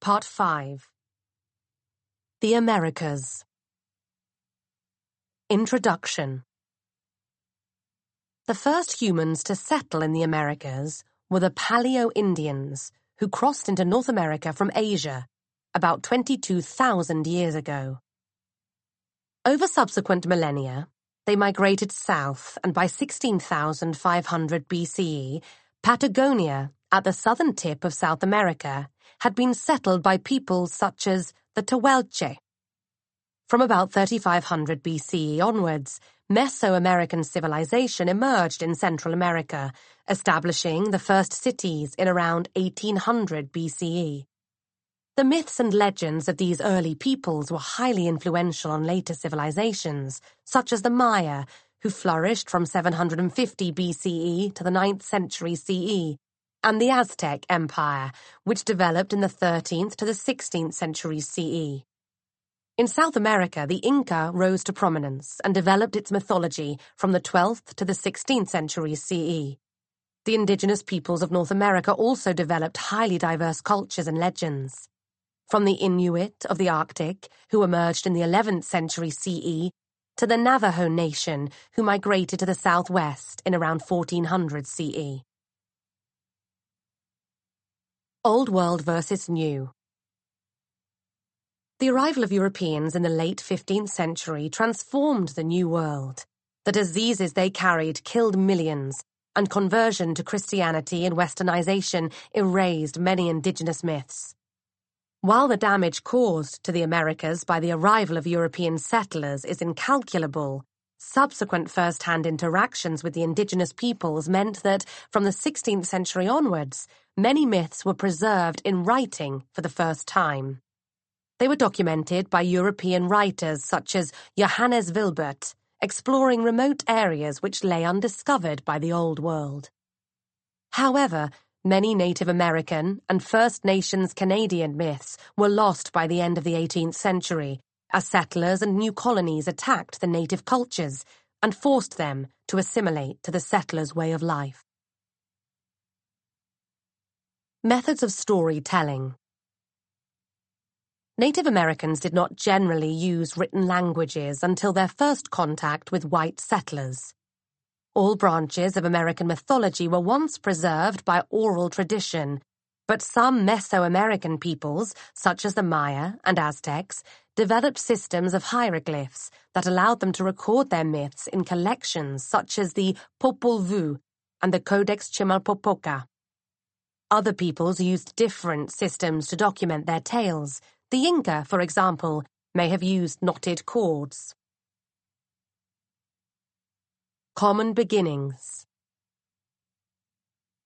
Part 5 The Americas. Introduction. The first humans to settle in the Americas were the Paleo-Indians, who crossed into North America from Asia about 22,000 years ago. Over subsequent millennia, they migrated south and by 16,500 BCE, Patagonia, at the southern tip of South America, had been settled by peoples such as the Tehuelche. From about 3500 BCE onwards, Mesoamerican civilization emerged in Central America, establishing the first cities in around 1800 BCE. The myths and legends of these early peoples were highly influential on later civilizations, such as the Maya, who flourished from 750 BCE to the 9th century CE, and the Aztec Empire, which developed in the 13th to the 16th centuries CE. In South America, the Inca rose to prominence and developed its mythology from the 12th to the 16th centuries CE. The indigenous peoples of North America also developed highly diverse cultures and legends. From the Inuit of the Arctic, who emerged in the 11th century CE, to the Navajo Nation, who migrated to the southwest in around 1400 CE. Old World versus New The arrival of Europeans in the late 15th century transformed the New World. The diseases they carried killed millions, and conversion to Christianity and westernization erased many indigenous myths. While the damage caused to the Americas by the arrival of European settlers is incalculable, Subsequent first hand interactions with the indigenous peoples meant that, from the 16th century onwards, many myths were preserved in writing for the first time. They were documented by European writers such as Johannes Wilbert, exploring remote areas which lay undiscovered by the Old World. However, many Native American and First Nations Canadian myths were lost by the end of the 18th century as settlers and new colonies attacked the native cultures and forced them to assimilate to the settlers' way of life. Methods of Storytelling Native Americans did not generally use written languages until their first contact with white settlers. All branches of American mythology were once preserved by oral tradition but some Mesoamerican peoples, such as the Maya and Aztecs, developed systems of hieroglyphs that allowed them to record their myths in collections such as the Popol Vuh and the Codex Chimalpopoca. Other peoples used different systems to document their tales. The Inca, for example, may have used knotted cords. Common Beginnings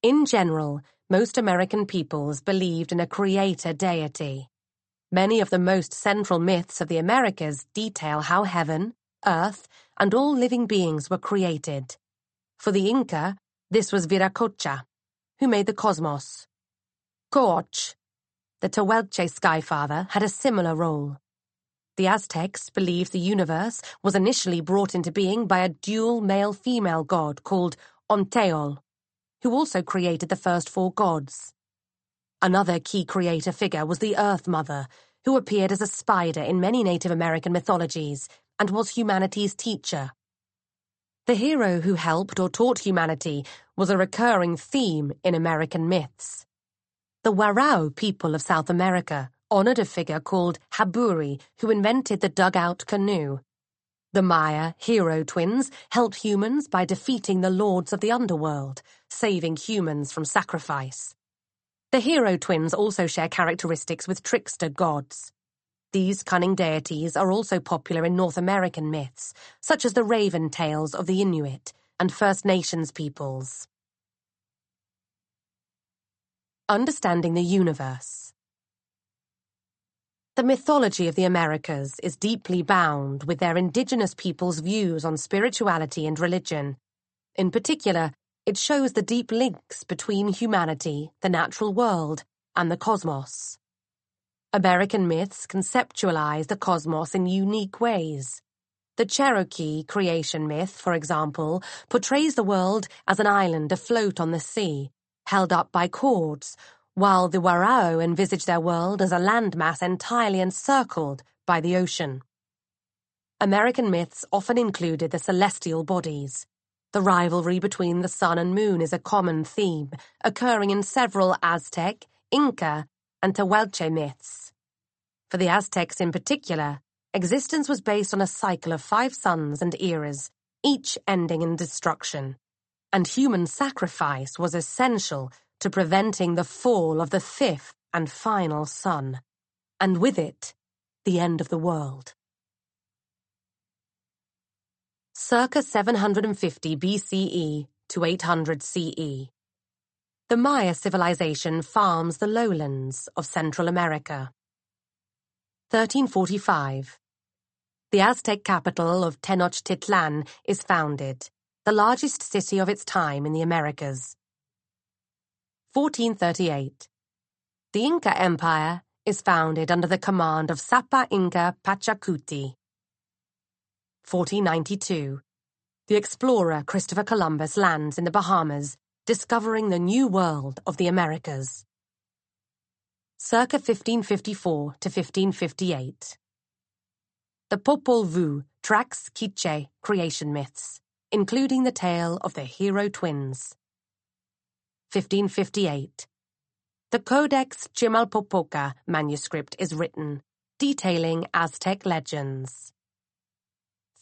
In general, most American peoples believed in a creator deity. Many of the most central myths of the Americas detail how heaven, earth, and all living beings were created. For the Inca, this was Viracocha, who made the cosmos. Kooch, the Tehuelche sky father, had a similar role. The Aztecs believed the universe was initially brought into being by a dual male-female god called Ometeotl who also created the first four gods. Another key creator figure was the Earth Mother, who appeared as a spider in many Native American mythologies and was humanity's teacher. The hero who helped or taught humanity was a recurring theme in American myths. The Warao people of South America honored a figure called Haburi who invented the dugout canoe. The Maya hero twins helped humans by defeating the lords of the underworld, saving humans from sacrifice. The hero twins also share characteristics with trickster gods. These cunning deities are also popular in North American myths, such as the raven tales of the Inuit and First Nations peoples. Understanding the Universe the mythology of the Americas is deeply bound with their indigenous people's views on spirituality and religion. In particular, it shows the deep links between humanity, the natural world, and the cosmos. American myths conceptualize the cosmos in unique ways. The Cherokee creation myth, for example, portrays the world as an island afloat on the sea, held up by cords while the Warao envisage their world as a landmass entirely encircled by the ocean. American myths often included the celestial bodies. The rivalry between the sun and moon is a common theme, occurring in several Aztec, Inca, and Tehuelche myths. For the Aztecs in particular, existence was based on a cycle of five suns and eras, each ending in destruction. And human sacrifice was essential to preventing the fall of the fifth and final sun, and with it, the end of the world. Circa 750 BCE to 800 CE The Maya civilization farms the lowlands of Central America. 1345 The Aztec capital of Tenochtitlan is founded, the largest city of its time in the Americas. 1438 The Inca Empire is founded under the command of Sapa Inca Pachacuti. 1492 The explorer Christopher Columbus lands in the Bahamas, discovering the new world of the Americas. Circa 1554 to 1558 The Popol Vuh tracks Quiche creation myths, including the tale of the hero twins. 1558. The Codex Chimalpopoca manuscript is written, detailing Aztec legends.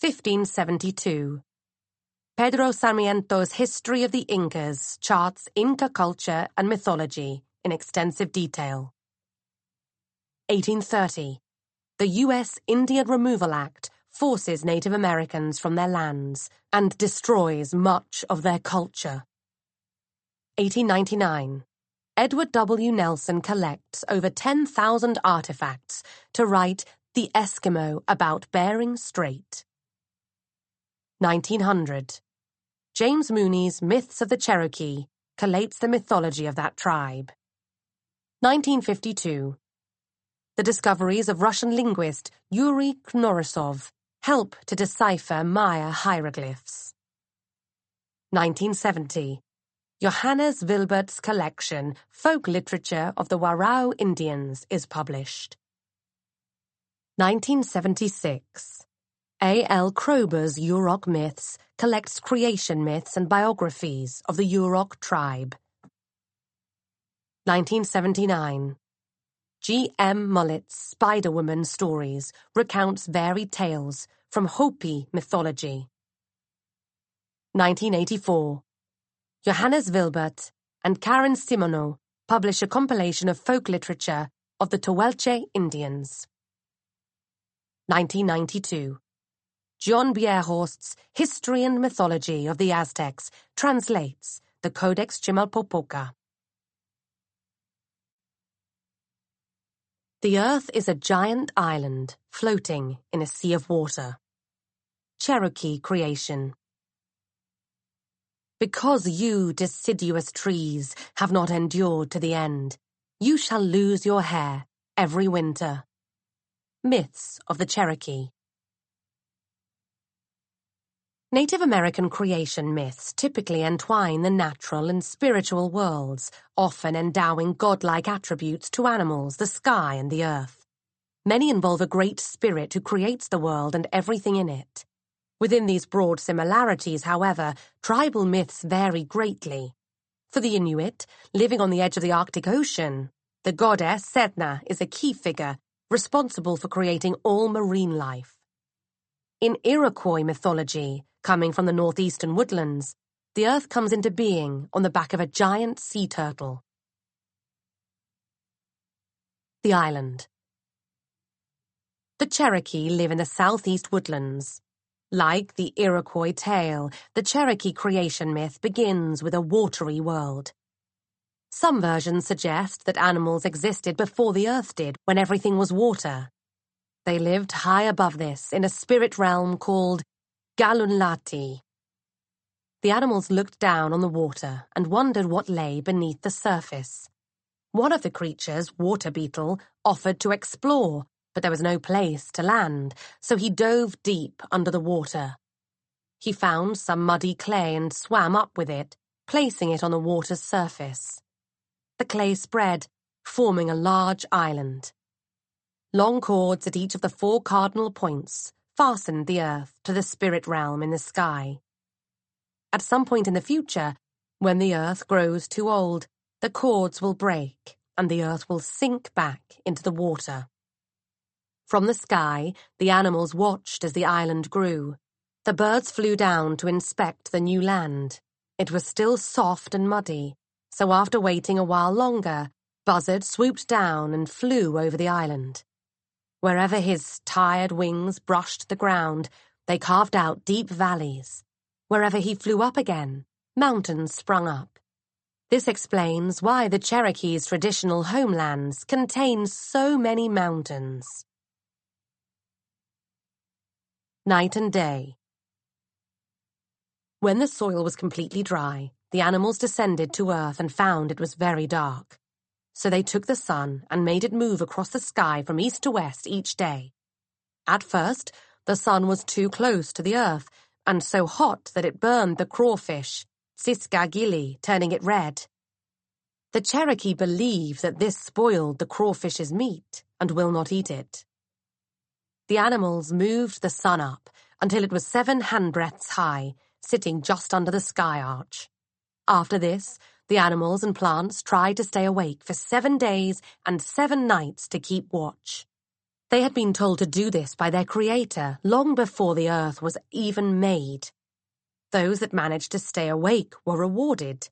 1572. Pedro Sarmiento's History of the Incas charts Inca culture and mythology in extensive detail. 1830. The U.S. Indian Removal Act forces Native Americans from their lands and destroys much of their culture. 1899 Edward W. Nelson collects over 10,000 artifacts to write The Eskimo about Bering Strait. 1900 James Mooney's Myths of the Cherokee collates the mythology of that tribe. 1952 The discoveries of Russian linguist Yuri Knorosov help to decipher Maya hieroglyphs. 1970 Johannes Wilbert's collection, Folk Literature of the Warao Indians, is published. 1976. A. L. Kroeber's Yurok Myths collects creation myths and biographies of the Yurok tribe. 1979. G. M. Mullett's Spider Woman Stories recounts varied tales from Hopi mythology. 1984. Johannes Wilbert and Karin Simoneau publish a compilation of folk literature of the Tehuelche Indians. 1992. John Bierhorst's History and Mythology of the Aztecs translates the Codex Chimalpopoca. The earth is a giant island floating in a sea of water. Cherokee creation. Because you, deciduous trees, have not endured to the end, you shall lose your hair every winter. Myths of the Cherokee Native American creation myths typically entwine the natural and spiritual worlds, often endowing godlike attributes to animals, the sky, and the earth. Many involve a great spirit who creates the world and everything in it. Within these broad similarities, however, tribal myths vary greatly. For the Inuit, living on the edge of the Arctic Ocean, the goddess Sedna is a key figure responsible for creating all marine life. In Iroquois mythology, coming from the northeastern woodlands, the earth comes into being on the back of a giant sea turtle. The Island The Cherokee live in the southeast woodlands, like the Iroquois tale, the Cherokee creation myth begins with a watery world. Some versions suggest that animals existed before the earth did, when everything was water. They lived high above this, in a spirit realm called Galunlati. The animals looked down on the water and wondered what lay beneath the surface. One of the creatures, Water Beetle, offered to explore, but there was no place to land, so he dove deep under the water. He found some muddy clay and swam up with it, placing it on the water's surface. The clay spread, forming a large island. Long cords at each of the four cardinal points fastened the earth to the spirit realm in the sky. At some point in the future, when the earth grows too old, the cords will break and the earth will sink back into the water. From the sky, the animals watched as the island grew. The birds flew down to inspect the new land. It was still soft and muddy, so after waiting a while longer, Buzzard swooped down and flew over the island. Wherever his tired wings brushed the ground, they carved out deep valleys. Wherever he flew up again, mountains sprung up. This explains why the Cherokee's traditional homelands contain so many mountains night and day. When the soil was completely dry, the animals descended to earth and found it was very dark. So they took the sun and made it move across the sky from east to west each day. At first, the sun was too close to the earth and so hot that it burned the crawfish, Siskagili, turning it red. The Cherokee believe that this spoiled the crawfish's meat and will not eat it the animals moved the sun up until it was seven handbreadths high, sitting just under the sky arch. After this, the animals and plants tried to stay awake for seven days and seven nights to keep watch. They had been told to do this by their creator long before the earth was even made. Those that managed to stay awake were rewarded.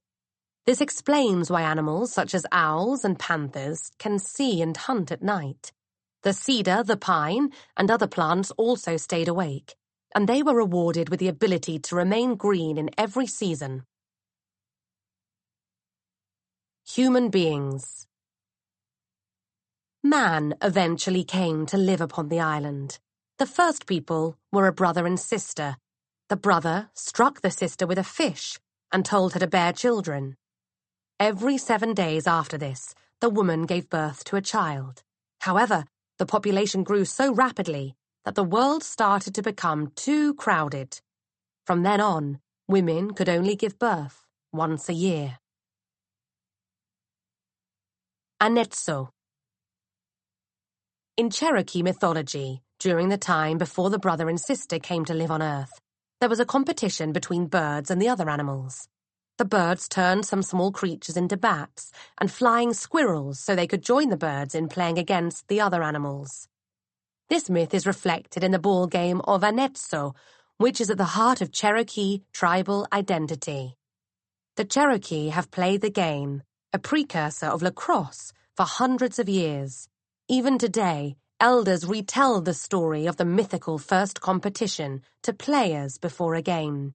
This explains why animals such as owls and panthers can see and hunt at night. The cedar, the pine, and other plants also stayed awake, and they were rewarded with the ability to remain green in every season. Human beings Man eventually came to live upon the island. The first people were a brother and sister. The brother struck the sister with a fish and told her to bear children. Every seven days after this, the woman gave birth to a child. However, the population grew so rapidly that the world started to become too crowded. From then on, women could only give birth once a year. Anetso In Cherokee mythology, during the time before the brother and sister came to live on Earth, there was a competition between birds and the other animals. The birds turned some small creatures into bats and flying squirrels so they could join the birds in playing against the other animals. This myth is reflected in the ball game of Anetso, which is at the heart of Cherokee tribal identity. The Cherokee have played the game, a precursor of lacrosse, for hundreds of years. Even today, elders retell the story of the mythical first competition to players before a game.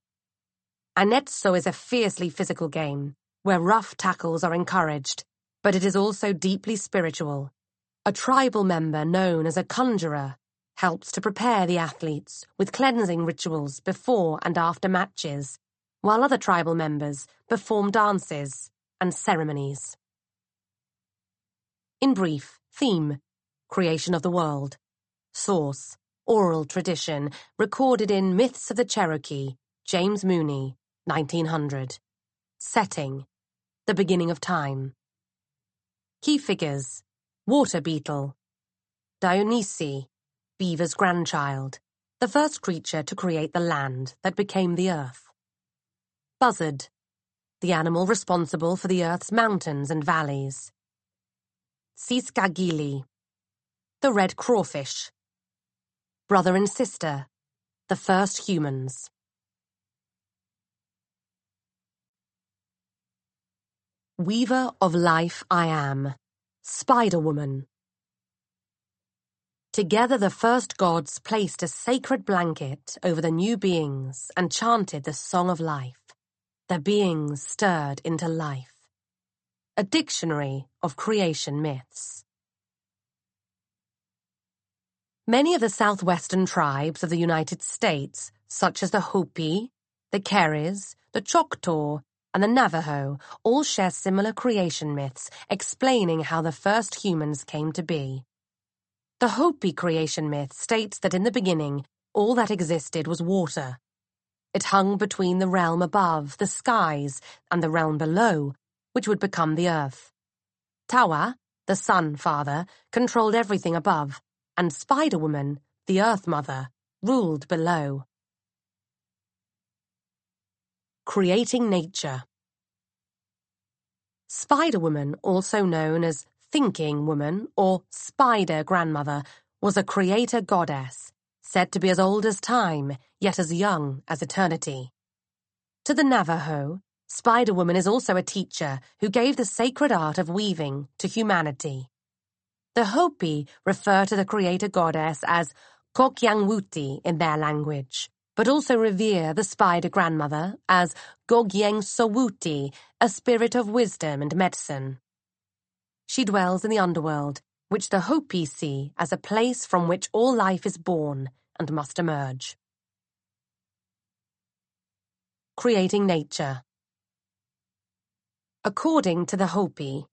Anetso is a fiercely physical game, where rough tackles are encouraged, but it is also deeply spiritual. A tribal member known as a conjurer helps to prepare the athletes with cleansing rituals before and after matches, while other tribal members perform dances and ceremonies. In brief, theme, creation of the world. Source, oral tradition, recorded in Myths of the Cherokee, James Mooney, 1900. Setting, the beginning of time. Key figures, water beetle. Dayunisi, beaver's grandchild, the first creature to create the land that became the earth. Buzzard, the animal responsible for the earth's mountains and valleys. Siskagili, the red crawfish. Brother and sister, the first humans. Weaver of Life I Am, Spider Woman. Together the first gods placed a sacred blanket over the new beings and chanted the song of life. The beings stirred into life. A Dictionary of Creation Myths. Many of the southwestern tribes of the United States, such as the Hopi, the Keres, the Choctaw, and the Navajo all share similar creation myths explaining how the first humans came to be. The Hopi creation myth states that in the beginning, all that existed was water. It hung between the realm above, the skies, and the realm below, which would become the earth. Tawa, the sun father, controlled everything above, and Spider Woman, the earth mother, ruled below creating nature. Spider woman, also known as thinking woman or spider grandmother, was a creator goddess, said to be as old as time, yet as young as eternity. To the Navajo, Spider Woman is also a teacher who gave the sacred art of weaving to humanity. The Hopi refer to the creator goddess as Kokyangwuti in their language but also revere the spider grandmother as Gogyeng Sowuti, a spirit of wisdom and medicine. She dwells in the underworld, which the Hopi see as a place from which all life is born and must emerge. Creating Nature According to the Hopi,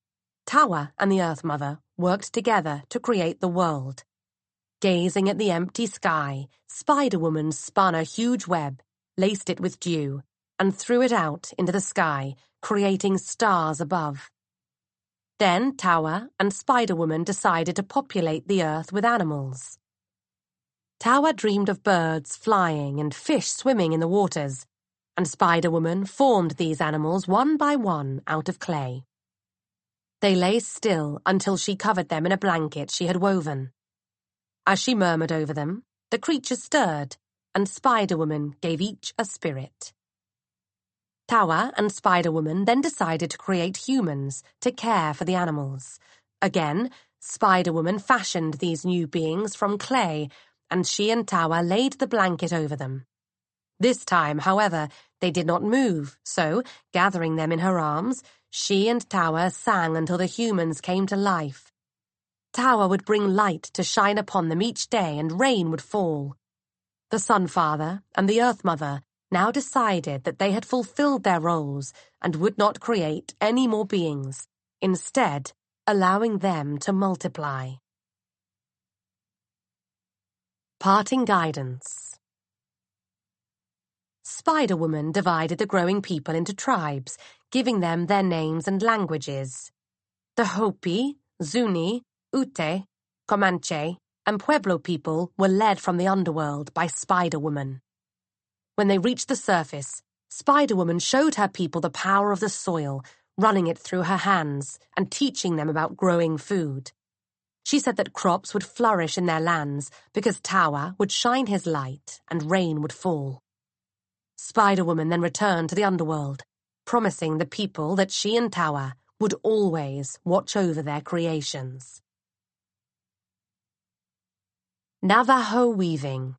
Tawa and the Earth Mother worked together to create the world. Gazing at the empty sky, Spider-Woman spun a huge web, laced it with dew, and threw it out into the sky, creating stars above. Then Tawa and Spider-Woman decided to populate the earth with animals. Tawa dreamed of birds flying and fish swimming in the waters, and Spider-Woman formed these animals one by one out of clay. They lay still until she covered them in a blanket she had woven. As she murmured over them, the creatures stirred, and Spider-Woman gave each a spirit. Tawa and Spider-Woman then decided to create humans to care for the animals. Again, Spider-Woman fashioned these new beings from clay, and she and Tawa laid the blanket over them. This time, however, they did not move, so, gathering them in her arms, she and Tawa sang until the humans came to life, Tawa would bring light to shine upon them each day and rain would fall. The Sun Father and the Earth Mother now decided that they had fulfilled their roles and would not create any more beings, instead allowing them to multiply. Parting Guidance Spider-Woman divided the growing people into tribes, giving them their names and languages. The Hopi, Zuni, Ute, Comanche, and Pueblo people were led from the underworld by Spider Woman. When they reached the surface, Spider Woman showed her people the power of the soil, running it through her hands and teaching them about growing food. She said that crops would flourish in their lands because Tawa would shine his light and rain would fall. Spider Woman then returned to the underworld, promising the people that she and Tawa would always watch over their creations. Navajo weaving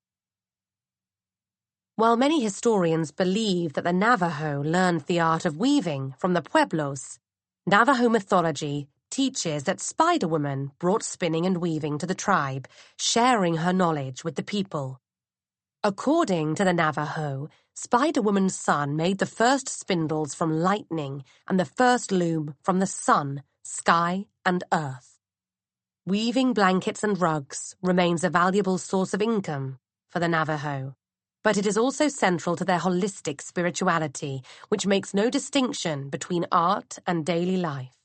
While many historians believe that the Navajo learned the art of weaving from the Pueblos, Navajo mythology teaches that Spider Woman brought spinning and weaving to the tribe, sharing her knowledge with the people. According to the Navajo, Spider Woman's son made the first spindles from lightning and the first loom from the sun, sky, and earth. Weaving blankets and rugs remains a valuable source of income for the Navajo, but it is also central to their holistic spirituality, which makes no distinction between art and daily life.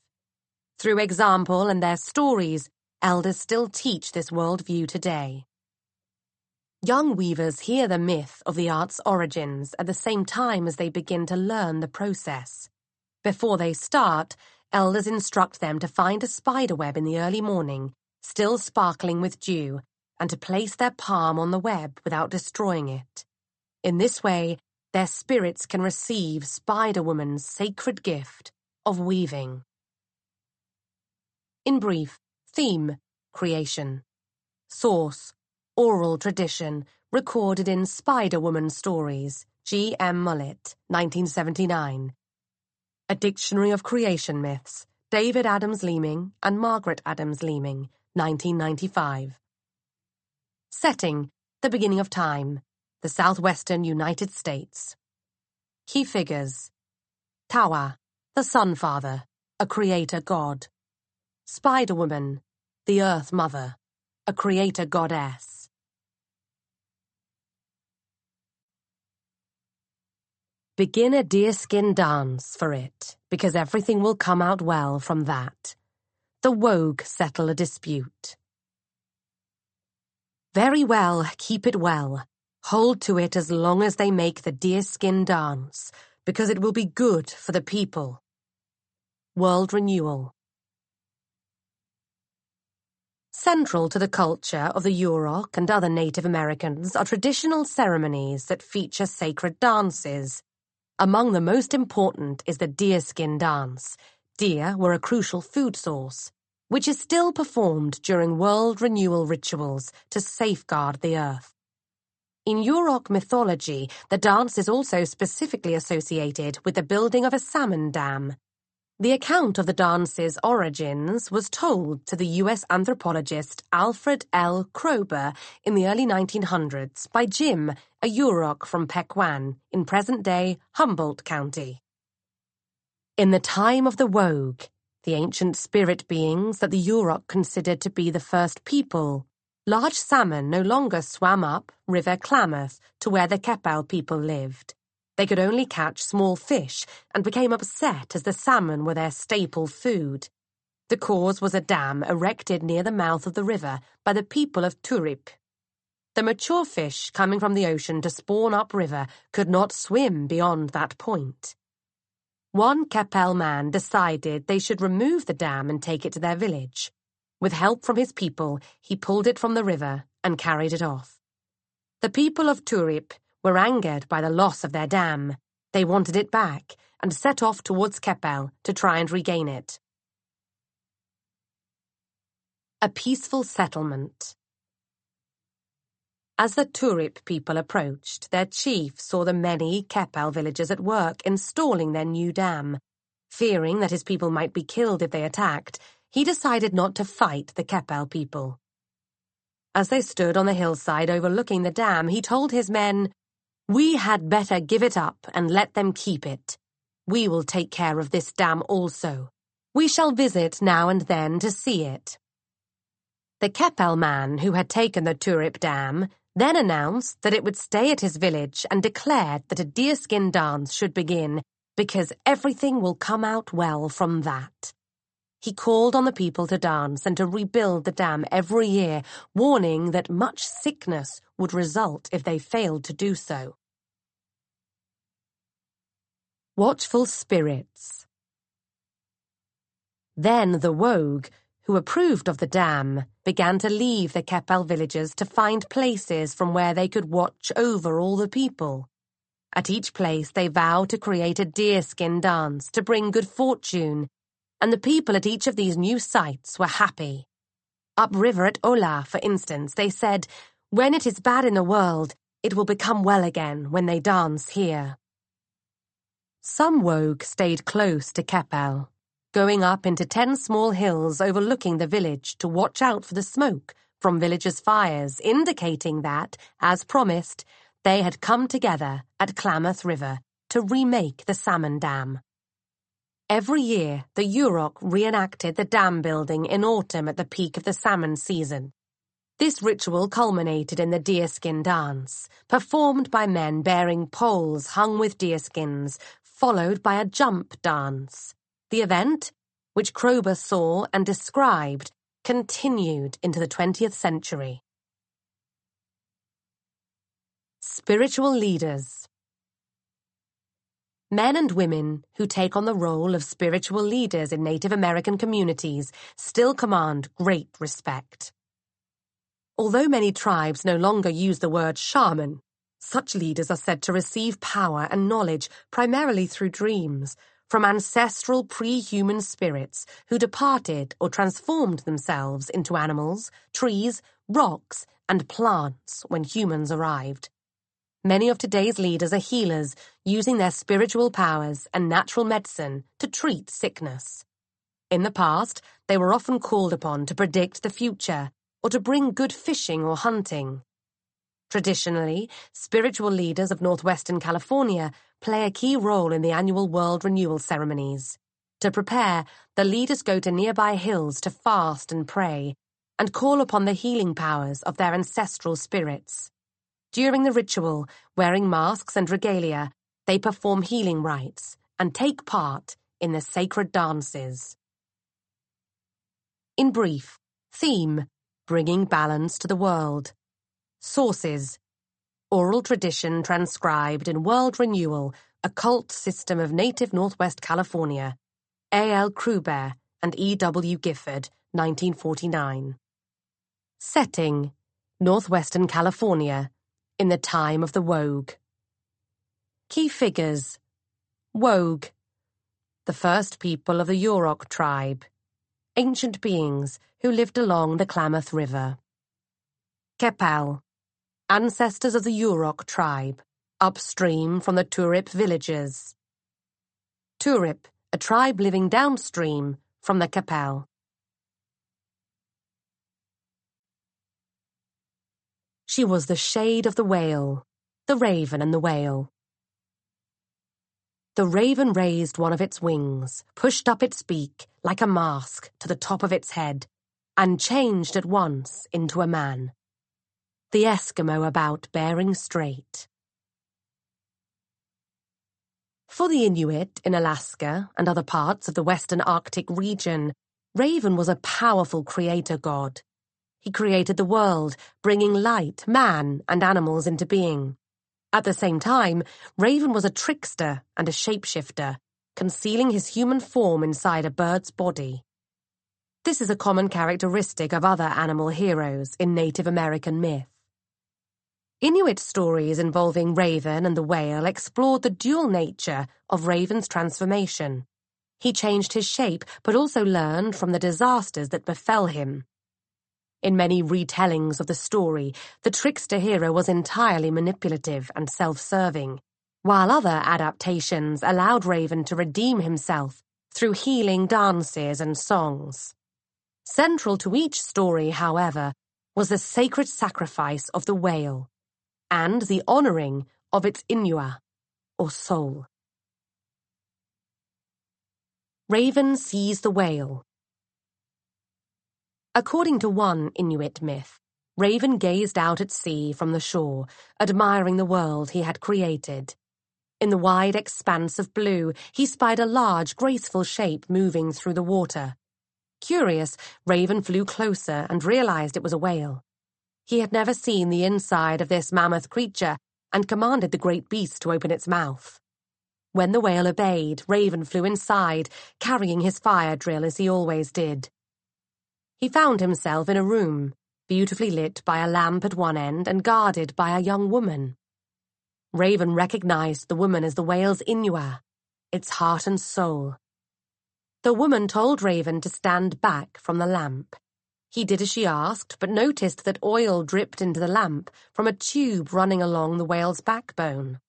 Through example and their stories, elders still teach this worldview today. Young weavers hear the myth of the art's origins at the same time as they begin to learn the process. Before they start, elders instruct them to find a spider web in the early morning, still sparkling with dew, and to place their palm on the web without destroying it. In this way, their spirits can receive Spider Woman's sacred gift of weaving. In brief, theme, creation. Source, oral tradition, recorded in Spider Woman Stories, G. M. Mullett, 1979. A Dictionary of Creation Myths, David Adams Leeming and Margaret Adams Leeming, 1995. Setting, the beginning of time, the southwestern United States. Key figures. Tawa, the sun father, a creator god. Spider Woman, the earth mother, a creator goddess. Begin a deerskin dance for it, because everything will come out well from that. The wogue settle a dispute. Very well, keep it well. Hold to it as long as they make the deerskin dance, because it will be good for the people. World Renewal Central to the culture of the Yurok and other Native Americans are traditional ceremonies that feature sacred dances, among the most important is the deerskin dance. Deer were a crucial food source, which is still performed during world renewal rituals to safeguard the earth. In Yurok mythology, the dance is also specifically associated with the building of a salmon dam the account of the dance's origins was told to the U.S. anthropologist Alfred L. Kroeber in the early 1900s by Jim, a Yurok from Pekwan, in present-day Humboldt County. In the time of the Wogue, the ancient spirit beings that the Yurok considered to be the first people, large salmon no longer swam up River Klamath to where the Kepel people lived. They could only catch small fish and became upset as the salmon were their staple food. The cause was a dam erected near the mouth of the river by the people of Turip. The mature fish coming from the ocean to spawn upriver could not swim beyond that point. One Kepel man decided they should remove the dam and take it to their village. With help from his people, he pulled it from the river and carried it off. The people of Turip were angered by the loss of their dam. They wanted it back and set off towards Kepel to try and regain it. A Peaceful Settlement As the Turip people approached, their chief saw the many Kepel villagers at work installing their new dam. Fearing that his people might be killed if they attacked, he decided not to fight the Kepel people. As they stood on the hillside overlooking the dam, he told his men, we had better give it up and let them keep it. We will take care of this dam also. We shall visit now and then to see it. The Kepel man who had taken the turip dam then announced that it would stay at his village and declared that a deerskin dance should begin because everything will come out well from that. He called on the people to dance and to rebuild the dam every year, warning that much sickness would result if they failed to do so watchful spirits. Then the Wogue, who approved of the dam, began to leave the Kepel villages to find places from where they could watch over all the people. At each place they vowed to create a deerskin dance to bring good fortune, and the people at each of these new sites were happy. Upriver at Ola, for instance, they said, When it is bad in the world, it will become well again when they dance here. Some Wogue stayed close to Kepel, going up into ten small hills overlooking the village to watch out for the smoke from villagers' fires, indicating that, as promised, they had come together at Klamath River to remake the salmon dam. Every year, the Yurok reenacted the dam building in autumn at the peak of the salmon season. This ritual culminated in the deerskin dance, performed by men bearing poles hung with deerskins followed by a jump dance. The event, which Kroeber saw and described, continued into the 20th century. Spiritual Leaders Men and women who take on the role of spiritual leaders in Native American communities still command great respect. Although many tribes no longer use the word shaman such leaders are said to receive power and knowledge primarily through dreams from ancestral pre-human spirits who departed or transformed themselves into animals, trees, rocks, and plants when humans arrived. Many of today's leaders are healers, using their spiritual powers and natural medicine to treat sickness. In the past, they were often called upon to predict the future or to bring good fishing or hunting. Traditionally, spiritual leaders of northwestern California play a key role in the annual world renewal ceremonies. To prepare, the leaders go to nearby hills to fast and pray, and call upon the healing powers of their ancestral spirits. During the ritual, wearing masks and regalia, they perform healing rites and take part in the sacred dances. In brief, theme, bringing balance to the world. Sources. Oral Tradition Transcribed in World Renewal, a Cult System of Native Northwest California. A.L. Kroeber and E.W. Gifford, 1949 Setting. Northwestern California In the Time of the Wogue Key Figures. Wogue The First People of the Yurok Tribe. Ancient Beings who lived along the Klamath River. Kepel ancestors of the Yurok tribe, upstream from the Turip villages. Turip, a tribe living downstream from the Kepel. She was the shade of the whale, the raven and the whale. The raven raised one of its wings, pushed up its beak like a mask to the top of its head, and changed at once into a man. The Eskimo about Bering Strait. For the Inuit in Alaska and other parts of the Western Arctic region, Raven was a powerful creator god. He created the world, bringing light, man, and animals into being. At the same time, Raven was a trickster and a shapeshifter, concealing his human form inside a bird's body. This is a common characteristic of other animal heroes in Native American myth. Inuit stories involving Raven and the whale explored the dual nature of Raven's transformation. He changed his shape, but also learned from the disasters that befell him. In many retellings of the story, the trickster hero was entirely manipulative and self-serving, while other adaptations allowed Raven to redeem himself through healing dances and songs. Central to each story, however, was the sacred sacrifice of the whale and the honouring of its inua, or soul. Raven Sees the Whale According to one Inuit myth, Raven gazed out at sea from the shore, admiring the world he had created. In the wide expanse of blue, he spied a large, graceful shape moving through the water. Curious, Raven flew closer and realized it was a whale. He had never seen the inside of this mammoth creature and commanded the great beast to open its mouth. When the whale obeyed, Raven flew inside, carrying his fire drill as he always did. He found himself in a room, beautifully lit by a lamp at one end and guarded by a young woman. Raven recognized the woman as the whale's Inua, its heart and soul. The woman told Raven to stand back from the lamp. He did as she asked, but noticed that oil dripped into the lamp from a tube running along the whale's backbone.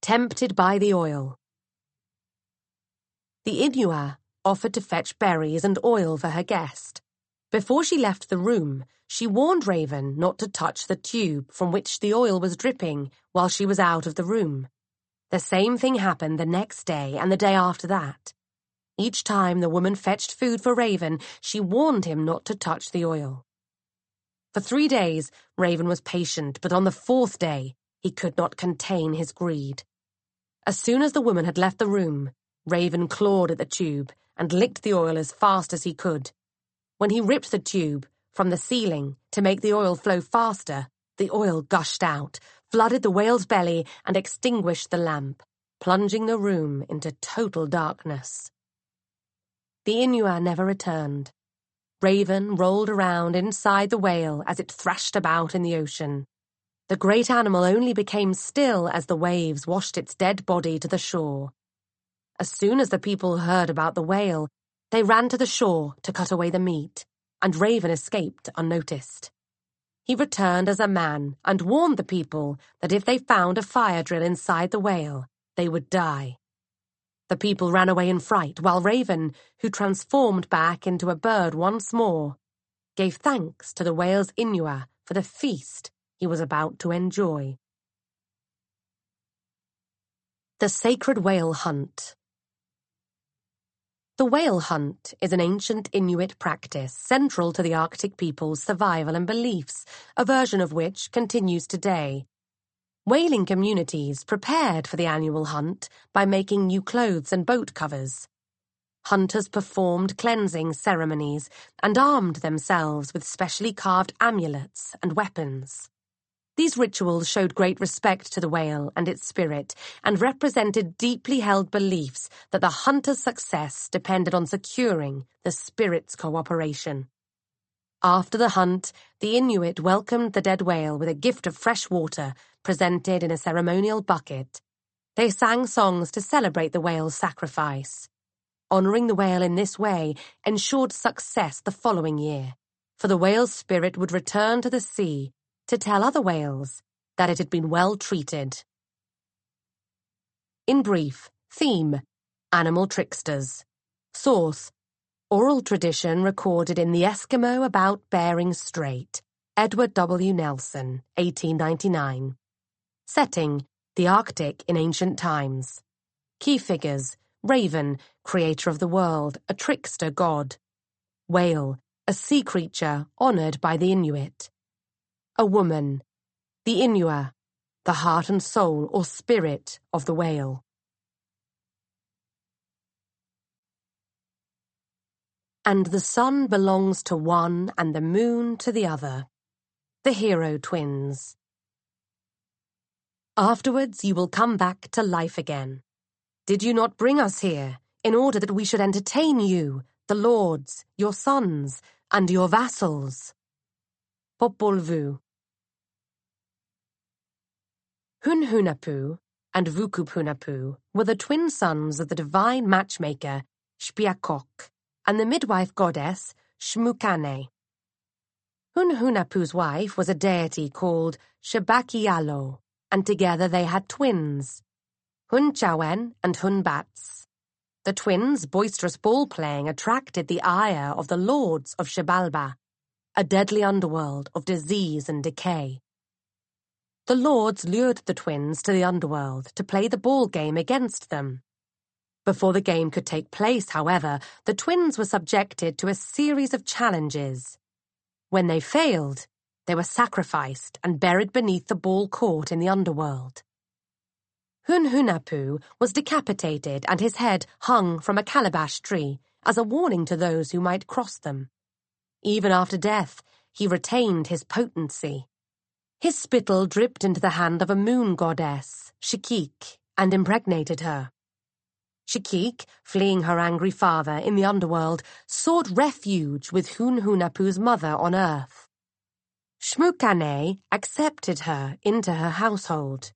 Tempted by the oil. The Inua offered to fetch berries and oil for her guest. Before she left the room, she warned Raven not to touch the tube from which the oil was dripping while she was out of the room. The same thing happened the next day and the day after that. Each time the woman fetched food for Raven, she warned him not to touch the oil. For three days, Raven was patient, but on the fourth day, he could not contain his greed. As soon as the woman had left the room, Raven clawed at the tube and licked the oil as fast as he could. When he ripped the tube from the ceiling to make the oil flow faster, the oil gushed out, flooded the whale's belly, and extinguished the lamp, plunging the room into total darkness. The Inua never returned. Raven rolled around inside the whale as it thrashed about in the ocean. The great animal only became still as the waves washed its dead body to the shore. As soon as the people heard about the whale, they ran to the shore to cut away the meat, and Raven escaped unnoticed. He returned as a man and warned the people that if they found a fire drill inside the whale, they would die. The people ran away in fright, while Raven, who transformed back into a bird once more, gave thanks to the whale's Inua for the feast he was about to enjoy. The Sacred Whale Hunt The whale hunt is an ancient Inuit practice central to the Arctic people's survival and beliefs, a version of which continues today. Whaling communities prepared for the annual hunt by making new clothes and boat covers. Hunters performed cleansing ceremonies and armed themselves with specially carved amulets and weapons. These rituals showed great respect to the whale and its spirit and represented deeply held beliefs that the hunter's success depended on securing the spirit's cooperation. After the hunt, the Inuit welcomed the dead whale with a gift of fresh water presented in a ceremonial bucket. They sang songs to celebrate the whale's sacrifice. Honoring the whale in this way ensured success the following year, for the whale's spirit would return to the sea to tell other whales that it had been well treated. In brief, theme, animal tricksters. Source, oral tradition recorded in the Eskimo about Bering Strait, Edward W. Nelson, 1899. Setting, the Arctic in ancient times. Key figures, Raven, creator of the world, a trickster god. Whale, a sea creature honored by the Inuit. A woman, the Inua, the heart and soul or spirit of the whale. and the sun belongs to one and the moon to the other. The hero twins. Afterwards you will come back to life again. Did you not bring us here in order that we should entertain you, the lords, your sons, and your vassals? Popol Vuh. Hun Hunahpu and Vucub Hunahpu were the twin sons of the divine matchmaker Xpiyacoc and the midwife goddess Xmucane. Hun Hunahpu's wife was a deity called Xbaquiyalo, and together they had twins, Hunchawen and Hunbats. The twins' boisterous ball-playing attracted the ire of the lords of Xibalba, a deadly underworld of disease and decay. The lords lured the twins to the underworld to play the ball game against them, before the game could take place, however, the twins were subjected to a series of challenges. When they failed, they were sacrificed and buried beneath the ball court in the underworld. Hun Hunahpu was decapitated and his head hung from a calabash tree as a warning to those who might cross them. Even after death, he retained his potency. His spittle dripped into the hand of a moon goddess, Xquic, and impregnated her. Xquic, fleeing her angry father in the underworld, sought refuge with Hun Hunahpu's mother on earth. Xmucane accepted her into her household.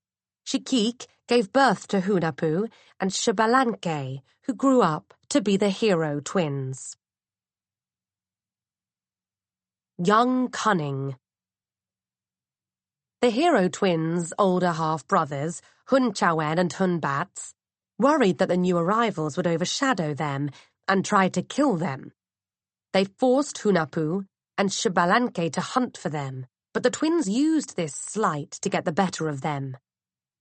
Xquic gave birth to Hunahpu and Xbalanque, who grew up to be the hero twins. Young Cunning The hero twins' older half-brothers, Hun Hunchawen and Hun Bats worried that the new arrivals would overshadow them and try to kill them. They forced Hunahpu and Xbalanque to hunt for them, but the twins used this slight to get the better of them.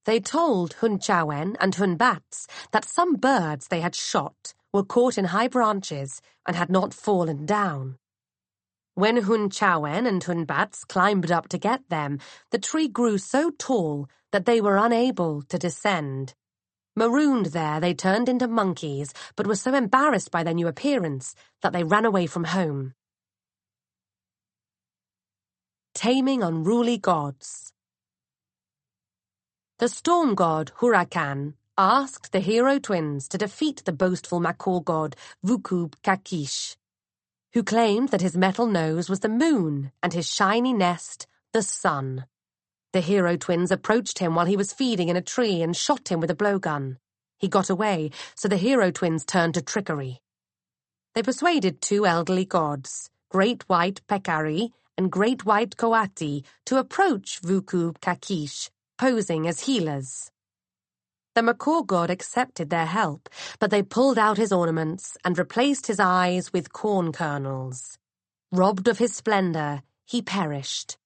They told Hun Hunchawen and Hun Bats that some birds they had shot were caught in high branches and had not fallen down. When Hun Hunchawen and Hun Bats climbed up to get them, the tree grew so tall that they were unable to descend. Marooned there, they turned into monkeys, but were so embarrassed by their new appearance that they ran away from home. Taming Unruly Gods The storm god, Huracan, asked the hero twins to defeat the boastful Macaw god, Vucub Caquix, who claimed that his metal nose was the moon and his shiny nest, the sun. The hero twins approached him while he was feeding in a tree and shot him with a blowgun. He got away, so the hero twins turned to trickery. They persuaded two elderly gods, Great White Peccary and Great White Coati, to approach Vucub Caquix, posing as healers. The Macaw god accepted their help, but they pulled out his ornaments and replaced his eyes with corn kernels. Robbed of his splendor, he perished.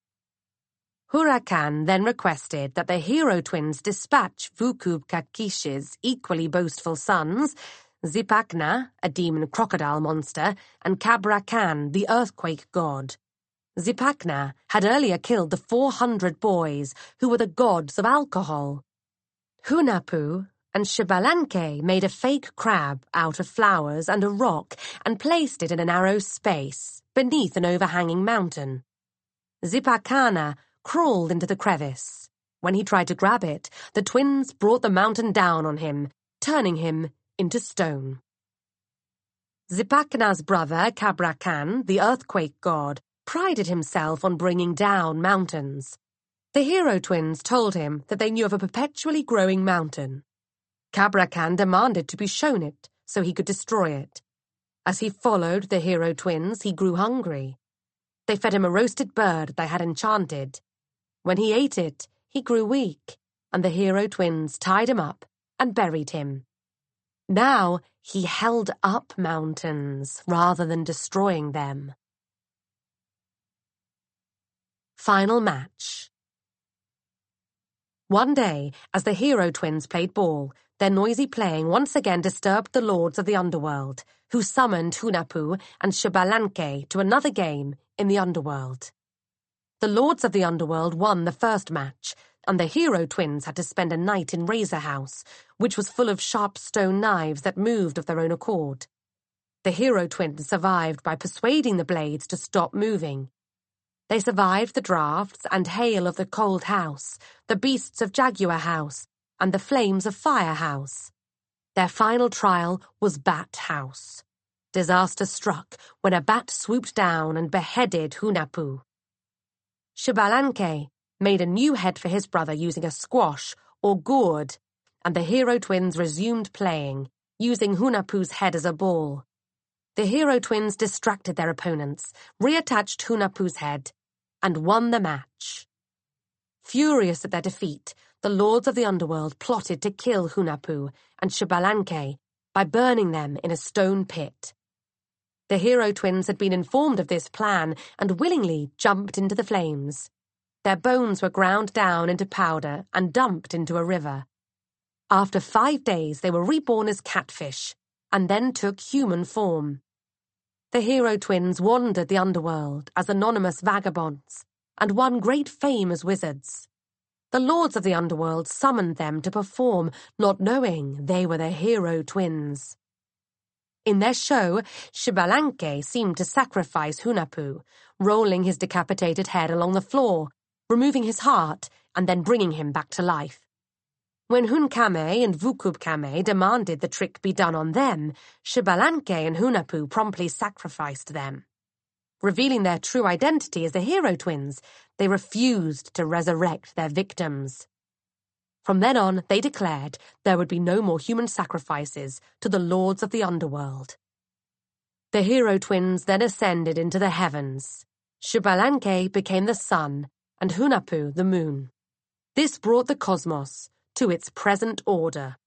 Huracan then requested that the hero twins dispatch Vucub Caquix's equally boastful sons, Zipacna, a demon crocodile monster, and Cabracan, the earthquake god. Zipacna had earlier killed the 400 boys who were the gods of alcohol. Hunahpu and Xbalanque made a fake crab out of flowers and a rock and placed it in a narrow space beneath an overhanging mountain. Zipacna crawled into the crevice. When he tried to grab it, the twins brought the mountain down on him, turning him into stone. Zipacna's brother, Cabracan, the earthquake god, prided himself on bringing down mountains. The hero twins told him that they knew of a perpetually growing mountain. Cabracan demanded to be shown it so he could destroy it. As he followed the hero twins, he grew hungry. They fed him a roasted bird they had enchanted. When he ate it, he grew weak, and the hero twins tied him up and buried him. Now he held up mountains rather than destroying them. Final match. One day, as the hero twins played ball, their noisy playing once again disturbed the lords of the underworld, who summoned Hunahpu and Xbalanque to another game in the underworld. The Lords of the Underworld won the first match, and the hero twins had to spend a night in Razor House, which was full of sharp stone knives that moved of their own accord. The hero twins survived by persuading the blades to stop moving. They survived the drafts and hail of the cold house, the beasts of Jaguar House, and the flames of Fire House. Their final trial was Bat House. Disaster struck when a bat swooped down and beheaded Hunahpu. Xbalanque made a new head for his brother using a squash or gourd, and the hero twins resumed playing, using Hunahpu's head as a ball. The hero twins distracted their opponents, reattached Hunahpu's head, and won the match. Furious at their defeat, the lords of the underworld plotted to kill Hunahpu and Xbalanque by burning them in a stone pit. The hero twins had been informed of this plan and willingly jumped into the flames. Their bones were ground down into powder and dumped into a river. After five days, they were reborn as catfish and then took human form. The hero twins wandered the underworld as anonymous vagabonds and won great fame as wizards. The lords of the underworld summoned them to perform, not knowing they were the hero twins. In their show, Xbalanque seemed to sacrifice Hunahpu, rolling his decapitated head along the floor, removing his heart, and then bringing him back to life. When Hun Came and Vucub Came demanded the trick be done on them, Xbalanque and Hunahpu promptly sacrificed them. Revealing their true identity as the hero twins, they refused to resurrect their victims. From then on, they declared there would be no more human sacrifices to the lords of the underworld. The hero twins then ascended into the heavens. Xbalanque became the sun and Hunahpu the moon. This brought the cosmos to its present order.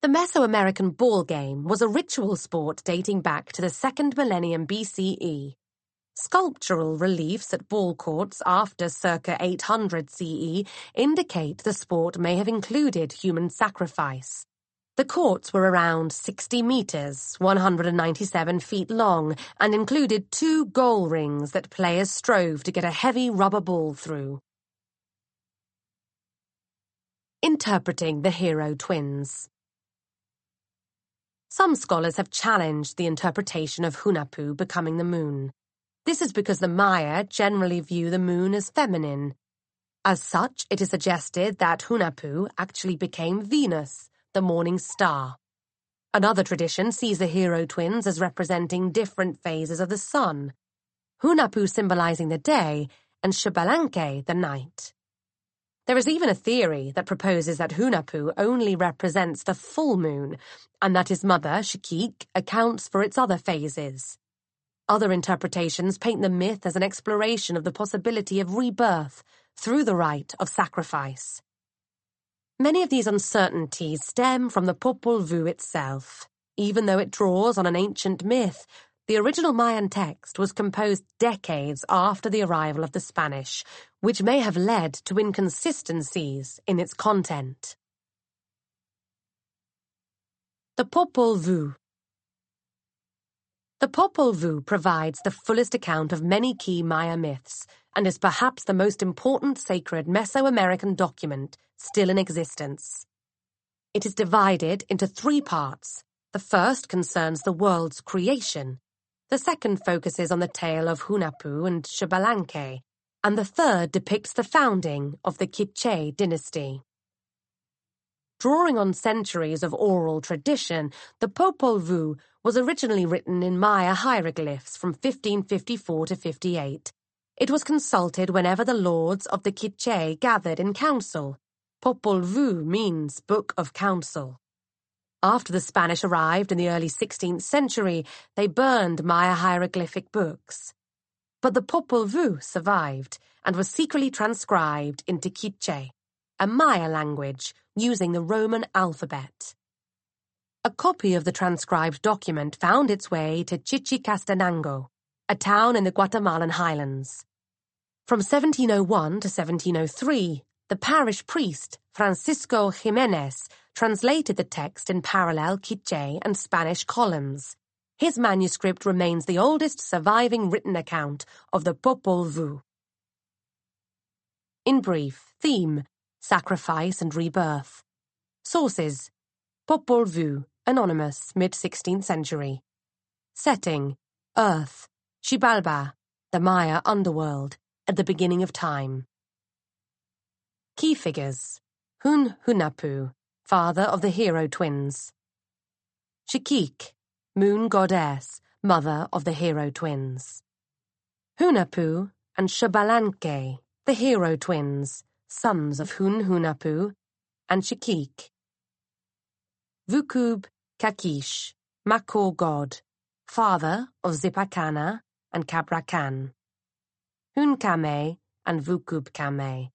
The Mesoamerican ball game was a ritual sport dating back to the second millennium BCE. Sculptural reliefs at ball courts after circa 800 CE indicate the sport may have included human sacrifice. The courts were around 60 metres, 197 feet long, and included two goal rings that players strove to get a heavy rubber ball through. Interpreting the Hero Twins Some scholars have challenged the interpretation of Hunahpu becoming the moon. This is because the Maya generally view the moon as feminine. As such, it is suggested that Hunahpu actually became Venus, the morning star. Another tradition sees the hero twins as representing different phases of the sun, Hunahpu symbolizing the day and Xbalanque the night. There is even a theory that proposes that Hunahpu only represents the full moon and that his mother, Xquic, accounts for its other phases. Other interpretations paint the myth as an exploration of the possibility of rebirth through the rite of sacrifice. Many of these uncertainties stem from the Popol Vuh itself. Even though it draws on an ancient myth, the original Mayan text was composed decades after the arrival of the Spanish, which may have led to inconsistencies in its content. The Popol Vuh the Popol Vuh provides the fullest account of many key Maya myths and is perhaps the most important sacred Mesoamerican document still in existence. It is divided into three parts. The first concerns the world's creation. The second focuses on the tale of Hunahpu and Xbalanque. And the third depicts the founding of the Kiché dynasty drawing on centuries of oral tradition, the Popol Vuh was originally written in Maya hieroglyphs from 1554 to 58. It was consulted whenever the lords of the Kiché gathered in council. Popol Vuh means Book of Council. After the Spanish arrived in the early 16th century, they burned Maya hieroglyphic books. But the Popol Vuh survived and was secretly transcribed into Quiche, a Maya language using the Roman alphabet. A copy of the transcribed document found its way to Chichicastenango, a town in the Guatemalan highlands. From 1701 to 1703, the parish priest, Francisco Ximénez, translated the text in parallel Quiche and Spanish columns. His manuscript remains the oldest surviving written account of the Popol Vuh. In brief, theme, Sacrifice and Rebirth. Sources. Popol Vuh, Anonymous, mid-16th century. Setting. Earth. Xibalba, the Maya underworld, at the beginning of time. Key figures. Hun Hunahpu, father of the hero twins. Xquic, moon goddess, mother of the hero twins. Hunahpu and Xbalanque, the hero twins, sons of Hun Hunahpu and Xquic. Vucub, Caquix, Macaw god, father of Zipacna and Cabracan. Hunkame and Vucub Came,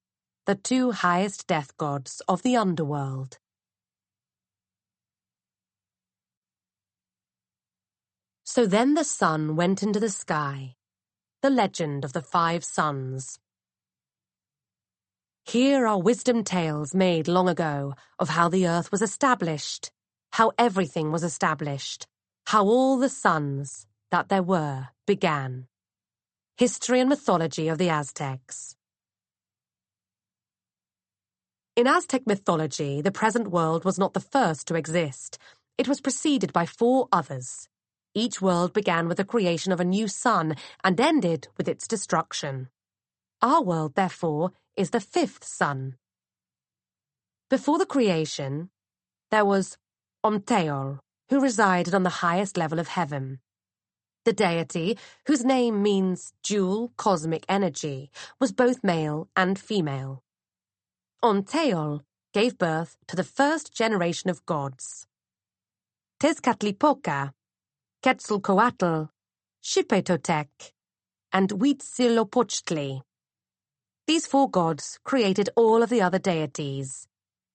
the two highest death gods of the underworld. So then the sun went into the sky, the legend of the five suns. Here are wisdom tales made long ago of how the earth was established, how everything was established, how all the suns that there were began. History and Mythology of the Aztecs In Aztec mythology, the present world was not the first to exist. It was preceded by four others. Each world began with the creation of a new sun and ended with its destruction. Our world, therefore, is the fifth sun. Before the creation, there was Ometeotl, who resided on the highest level of heaven. The deity, whose name means dual cosmic energy, was both male and female. Ometeotl gave birth to the first generation of gods. Tezcatlipoca, Quetzalcoatl, Xipetotec, and Huitzilopochtli. These four gods created all of the other deities,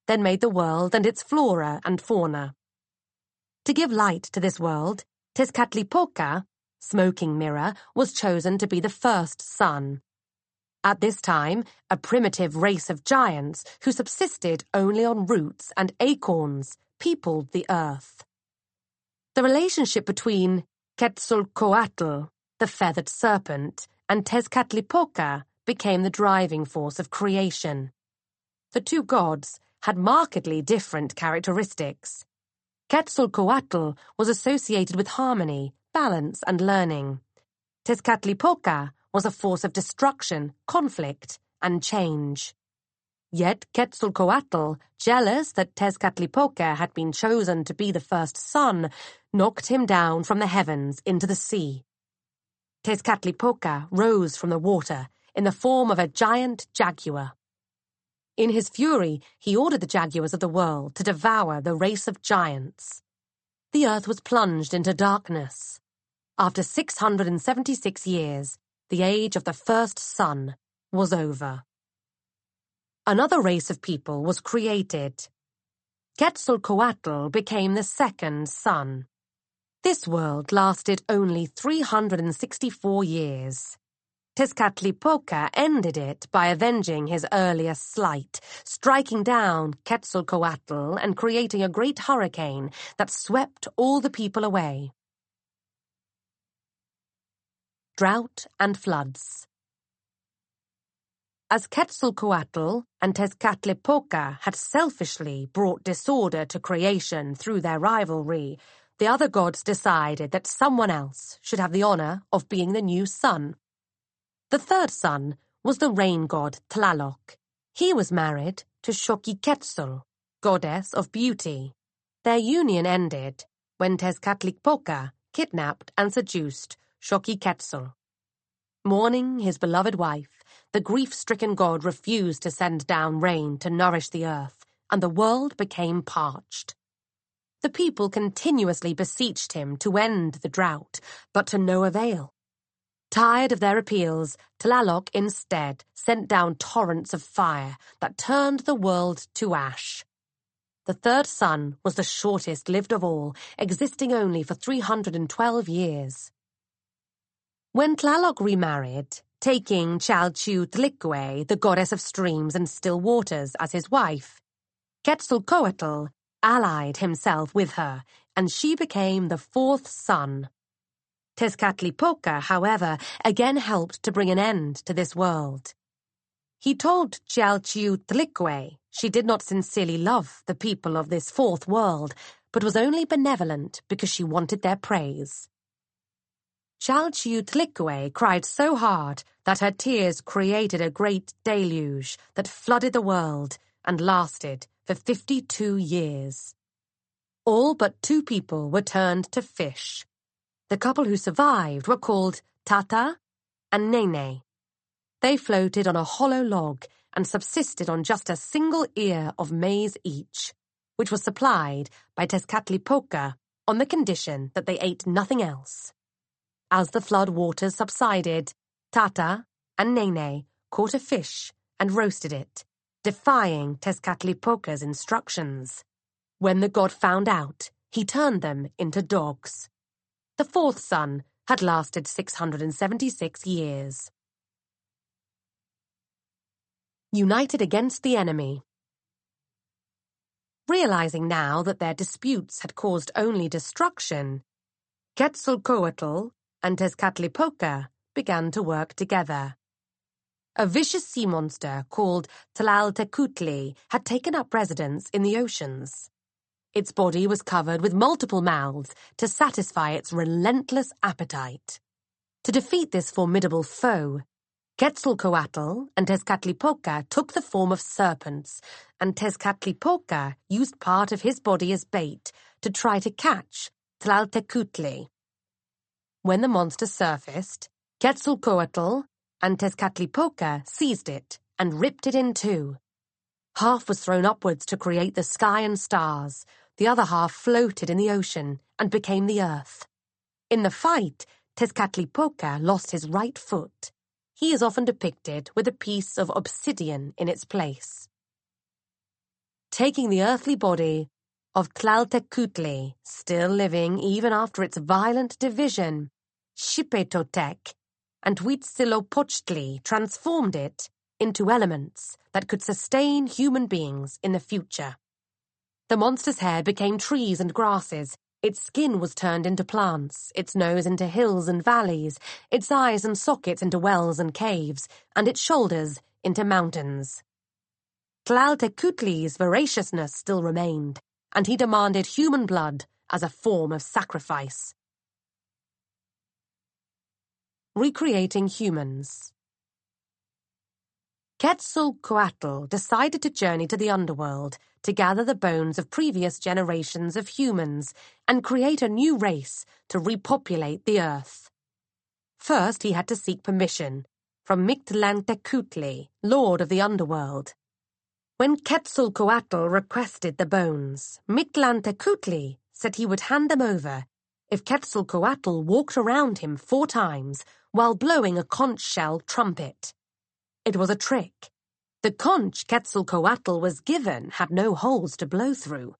then made the world and its flora and fauna. To give light to this world, Tezcatlipoca, smoking mirror, was chosen to be the first sun. At this time, a primitive race of giants who subsisted only on roots and acorns peopled the earth. The relationship between Quetzalcoatl, the feathered serpent, and Tezcatlipoca, became the driving force of creation. The two gods had markedly different characteristics. Quetzalcoatl was associated with harmony, balance, and learning. Tezcatlipoca was a force of destruction, conflict, and change. Yet Quetzalcoatl, jealous that Tezcatlipoca had been chosen to be the first son, knocked him down from the heavens into the sea. Tezcatlipoca rose from the water in the form of a giant jaguar. In his fury, he ordered the jaguars of the world to devour the race of giants. The earth was plunged into darkness. After 676 years, the age of the first sun was over. Another race of people was created. Quetzalcoatl became the second sun. This world lasted only 364 years. Tezcatlipoca ended it by avenging his earlier slight, striking down Quetzalcoatl and creating a great hurricane that swept all the people away. Drought and Floods As Quetzalcoatl and Tezcatlipoca had selfishly brought disorder to creation through their rivalry, the other gods decided that someone else should have the honor of being the new sun. The third son was the rain god Tlaloc. He was married to Xochiquetzal, goddess of beauty. Their union ended when Tezcatlipoca kidnapped and seduced Xochiquetzal. Mourning his beloved wife, the grief-stricken god refused to send down rain to nourish the earth, and the world became parched. The people continuously beseeched him to end the drought, but to no avail. Tired of their appeals, Tlaloc instead sent down torrents of fire that turned the world to ash. The third son was the shortest lived of all, existing only for 312 years. When Tlaloc remarried, taking Chalchiuhtlicue, the goddess of streams and still waters, as his wife, Quetzalcoatl allied himself with her, and she became the fourth son Tezcatlipoca, however, again helped to bring an end to this world. He told Chalchiuhtlicue she did not sincerely love the people of this fourth world, but was only benevolent because she wanted their praise. Chalchiuhtlicue cried so hard that her tears created a great deluge that flooded the world and lasted for 52 years. All but two people were turned to fish. The couple who survived were called Tata and Nene. They floated on a hollow log and subsisted on just a single ear of maize each, which was supplied by Tezcatlipoca on the condition that they ate nothing else. As the flood waters subsided, Tata and Nene caught a fish and roasted it, defying Tezcatlipoca's instructions. When the god found out, he turned them into dogs the fourth sun had lasted 676 years. United Against the Enemy Realizing now that their disputes had caused only destruction, Quetzalcoatl and Tezcatlipoca began to work together. A vicious sea monster called Tlaltecuhtli had taken up residence in the oceans. Its body was covered with multiple mouths to satisfy its relentless appetite. To defeat this formidable foe, Quetzalcoatl and Tezcatlipoca took the form of serpents, and Tezcatlipoca used part of his body as bait to try to catch Tlaltecuhtli. When the monster surfaced, Quetzalcoatl and Tezcatlipoca seized it and ripped it in two. Half was thrown upwards to create the sky and stars, the other half floated in the ocean and became the earth. In the fight, Tezcatlipoca lost his right foot. He is often depicted with a piece of obsidian in its place. Taking the earthly body of Tlaltecuhtli, still living even after its violent division, Xipetotec and Huitzilopochtli transformed it into elements that could sustain human beings in the future. The monster's hair became trees and grasses. Its skin was turned into plants, its nose into hills and valleys, its eyes and sockets into wells and caves, and its shoulders into mountains. Tlaltecuhtli's voraciousness still remained, and he demanded human blood as a form of sacrifice. Recreating Humans Quetzalcoatl decided to journey to the underworld to gather the bones of previous generations of humans and create a new race to repopulate the earth. First, he had to seek permission from Mictlantecuhtli, lord of the underworld. When Quetzalcoatl requested the bones, Mictlantecuhtli said he would hand them over if Quetzalcoatl walked around him four times while blowing a conch shell trumpet. It was a trick. The conch Quetzalcoatl was given had no holes to blow through.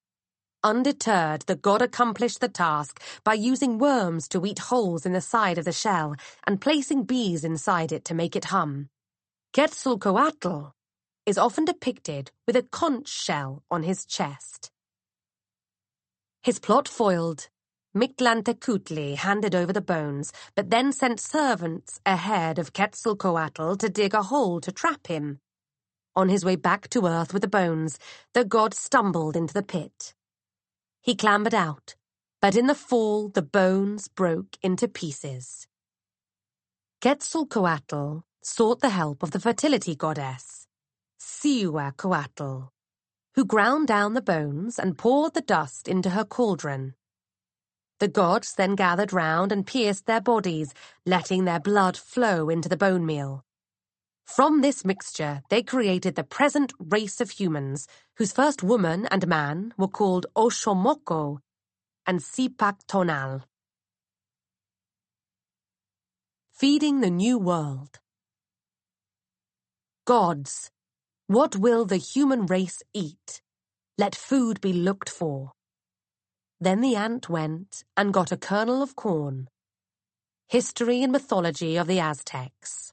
Undeterred, the god accomplished the task by using worms to eat holes in the side of the shell and placing bees inside it to make it hum. Quetzalcoatl is often depicted with a conch shell on his chest. His plot foiled, Mictlantecuhtli handed over the bones, but then sent servants ahead of Quetzalcoatl to dig a hole to trap him. On his way back to earth with the bones, the god stumbled into the pit. He clambered out, but in the fall the bones broke into pieces. Quetzalcoatl sought the help of the fertility goddess, Cihuacoatl, who ground down the bones and poured the dust into her cauldron. The gods then gathered round and pierced their bodies, letting their blood flow into the bone meal. From this mixture, they created the present race of humans, whose first woman and man were called Oxomoco and Cipactonal. Feeding the New World Gods, what will the human race eat? Let food be looked for. Then the ant went and got a kernel of corn. History and Mythology of the Aztecs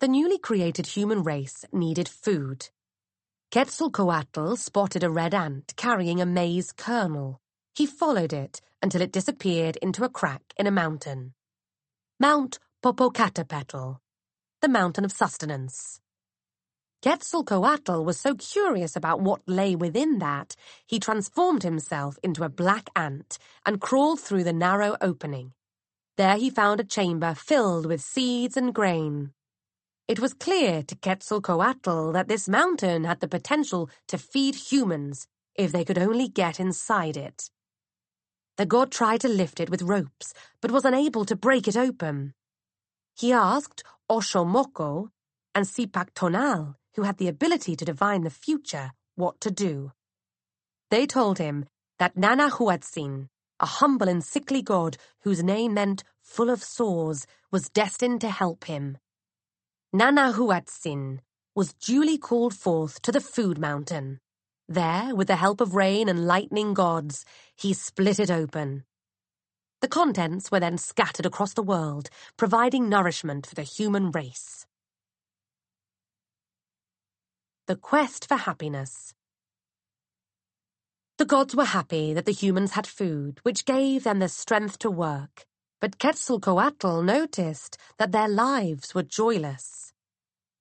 The newly created human race needed food. Quetzalcoatl spotted a red ant carrying a maize kernel. He followed it until it disappeared into a crack in a mountain. Mount Popocatapetl, the mountain of sustenance. Quetzalcoatl was so curious about what lay within that, he transformed himself into a black ant and crawled through the narrow opening. There he found a chamber filled with seeds and grain. It was clear to Quetzalcoatl that this mountain had the potential to feed humans if they could only get inside it. The god tried to lift it with ropes, but was unable to break it open. He asked Oxomoco and Cipactonal who had the ability to divine the future, what to do. They told him that Nanahuatzin, a humble and sickly god whose name meant full of sores, was destined to help him. Nanahuatzin was duly called forth to the food mountain. There, with the help of rain and lightning gods, he split it open. The contents were then scattered across the world, providing nourishment for the human race. The Quest for Happiness The gods were happy that the humans had food, which gave them the strength to work, but Quetzalcoatl noticed that their lives were joyless.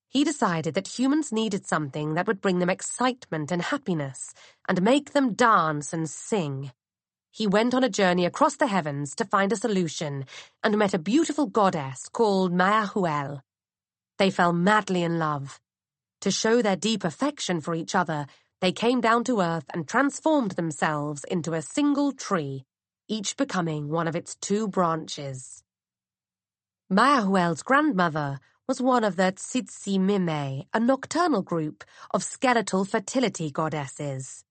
He decided that humans needed something that would bring them excitement and happiness and make them dance and sing. He went on a journey across the heavens to find a solution and met a beautiful goddess called Mayahuel. They fell madly in love. To show their deep affection for each other, they came down to earth and transformed themselves into a single tree, each becoming one of its two branches. Mahuel's grandmother was one of the Tzitzimime, a nocturnal group of skeletal fertility goddesses.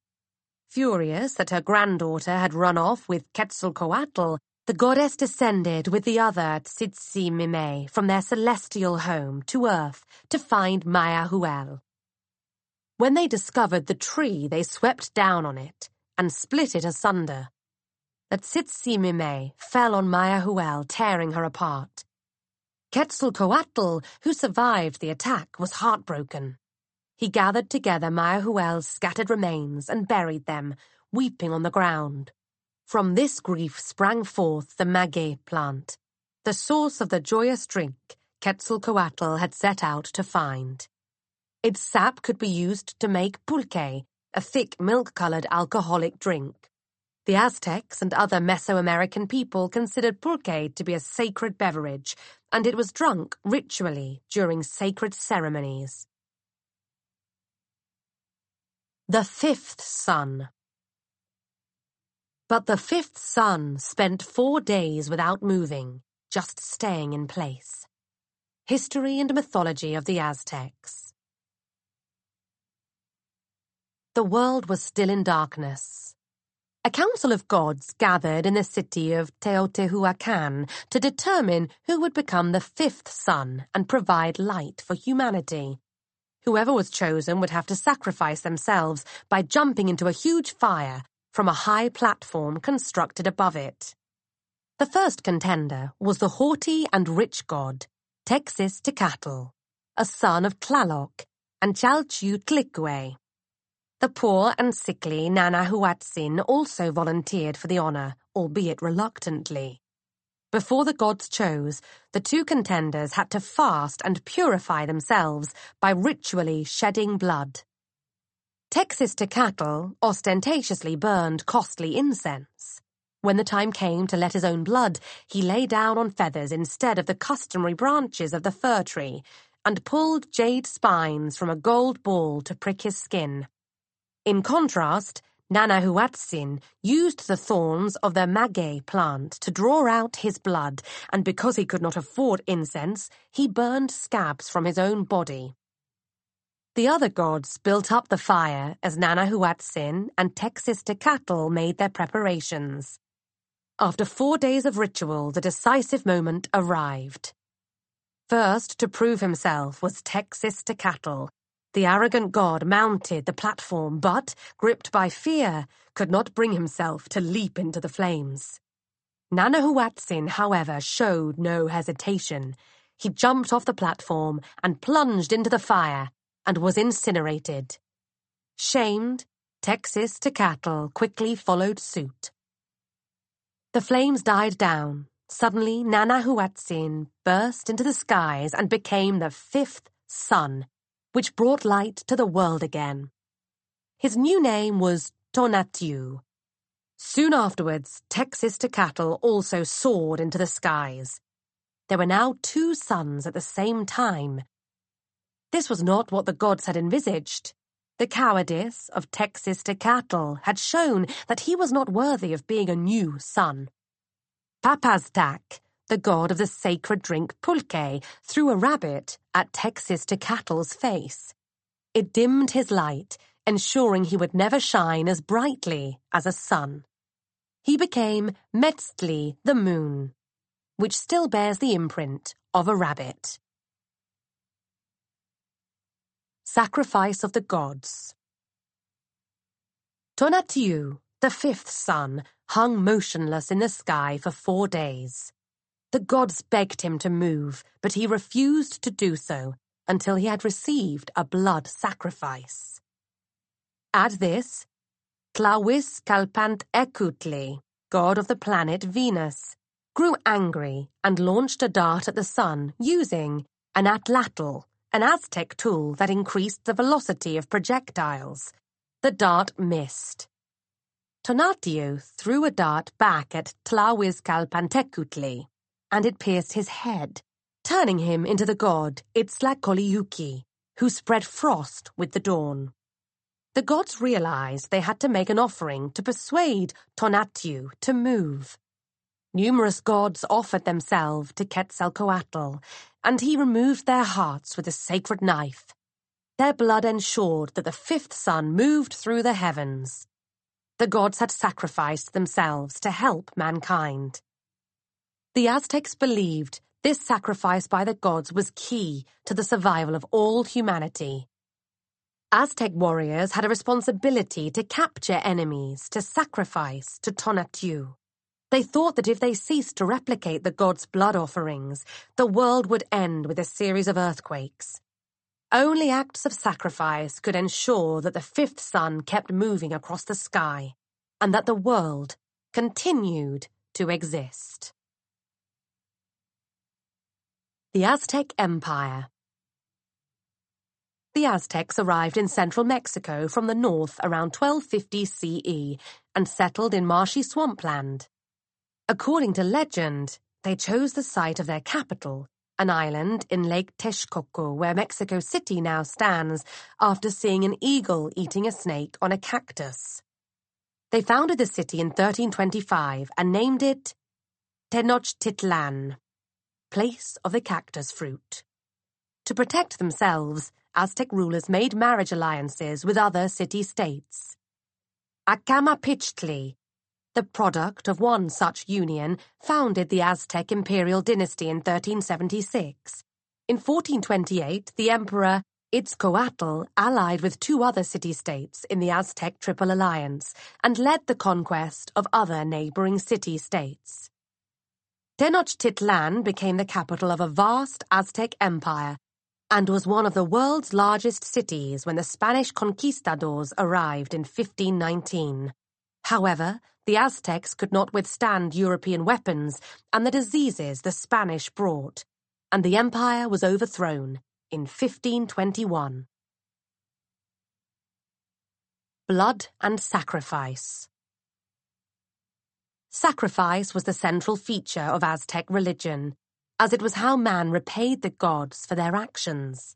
Furious that her granddaughter had run off with Quetzalcoatl the goddess descended with the other Tzitzimime from their celestial home to Earth to find Mayahuel. When they discovered the tree, they swept down on it and split it asunder. The Tsitsi fell on Mayahuel, tearing her apart. Quetzalcoatl, who survived the attack, was heartbroken. He gathered together Mayahuel's scattered remains and buried them, weeping on the ground. From this grief sprang forth the maguey plant, the source of the joyous drink Quetzalcoatl had set out to find. Its sap could be used to make pulque, a thick milk-colored alcoholic drink. The Aztecs and other Mesoamerican people considered pulque to be a sacred beverage, and it was drunk ritually during sacred ceremonies. The Fifth sun. But the fifth sun spent four days without moving, just staying in place. History and Mythology of the Aztecs The world was still in darkness. A council of gods gathered in the city of Teotihuacan to determine who would become the fifth sun and provide light for humanity. Whoever was chosen would have to sacrifice themselves by jumping into a huge fire from a high platform constructed above it. The first contender was the haughty and rich god, Texistecatl, a son of Tlaloc and Chalchiuhtlicue. The poor and sickly Nanahuatzin also volunteered for the honor, albeit reluctantly. Before the gods chose, the two contenders had to fast and purify themselves by ritually shedding blood. Texistecatl ostentatiously burned costly incense. When the time came to let his own blood, he lay down on feathers instead of the customary branches of the fir tree and pulled jade spines from a gold ball to prick his skin. In contrast, Nanahuatzin used the thorns of the maguey plant to draw out his blood, and because he could not afford incense, he burned scabs from his own body the other gods built up the fire as Nanahuatzin and Texistecatl made their preparations. After four days of ritual, the decisive moment arrived. First to prove himself was Texistecatl. The arrogant god mounted the platform, but, gripped by fear, could not bring himself to leap into the flames. Nanahuatzin, however, showed no hesitation. He jumped off the platform and plunged into the fire, and was incinerated. Shamed, Texistecatl quickly followed suit. The flames died down. Suddenly, Nanahuatzin burst into the skies and became the fifth sun, which brought light to the world again. His new name was Tonatiuh. Soon afterwards, Texistecatl also soared into the skies. There were now two suns at the same time, this was not what the gods had envisaged. The cowardice of Texistecatl had shown that he was not worthy of being a new son. Papaztac, the god of the sacred drink pulque, threw a rabbit at Texistecatl's face. It dimmed his light, ensuring he would never shine as brightly as a sun. He became Metzli, the moon, which still bears the imprint of a rabbit. Sacrifice of the Gods. Tonatiuh, the fifth sun, hung motionless in the sky for four days. The gods begged him to move, but he refused to do so until he had received a blood sacrifice. At this, Tlahuizcalpantecuhtli, god of the planet Venus, grew angry and launched a dart at the sun using an atlatl, an Aztec tool that increased the velocity of projectiles. The dart missed. Tonatiuh threw a dart back at Tlahuizcalpantecuhtli, and it pierced his head, turning him into the god Itztlacoliuhqui, who spread frost with the dawn. The gods realized they had to make an offering to persuade Tonatiuh to move. Numerous gods offered themselves to Quetzalcoatl, and he removed their hearts with a sacred knife. Their blood ensured that the fifth sun moved through the heavens. The gods had sacrificed themselves to help mankind. The Aztecs believed this sacrifice by the gods was key to the survival of all humanity. Aztec warriors had a responsibility to capture enemies, to sacrifice, to Tonatiuh. They thought that if they ceased to replicate the gods' blood offerings, the world would end with a series of earthquakes. Only acts of sacrifice could ensure that the fifth sun kept moving across the sky and that the world continued to exist. The Aztec Empire The Aztecs arrived in central Mexico from the north around 1250 CE and settled in marshy swampland. According to legend, they chose the site of their capital, an island in Lake Texcoco, where Mexico City now stands, after seeing an eagle eating a snake on a cactus. They founded the city in 1325 and named it Tenochtitlan, place of the cactus fruit. To protect themselves, Aztec rulers made marriage alliances with other city-states. Acamapichtli, the product of one such union, founded the Aztec imperial dynasty in 1376. In 1428, the emperor Itzcoatl allied with two other city-states in the Aztec Triple Alliance and led the conquest of other neighboring city-states. Tenochtitlan became the capital of a vast Aztec empire and was one of the world's largest cities when the Spanish conquistadors arrived in 1519. However, the Aztecs could not withstand European weapons and the diseases the Spanish brought, and the empire was overthrown in 1521. Blood and Sacrifice Sacrifice was the central feature of Aztec religion, as it was how man repaid the gods for their actions.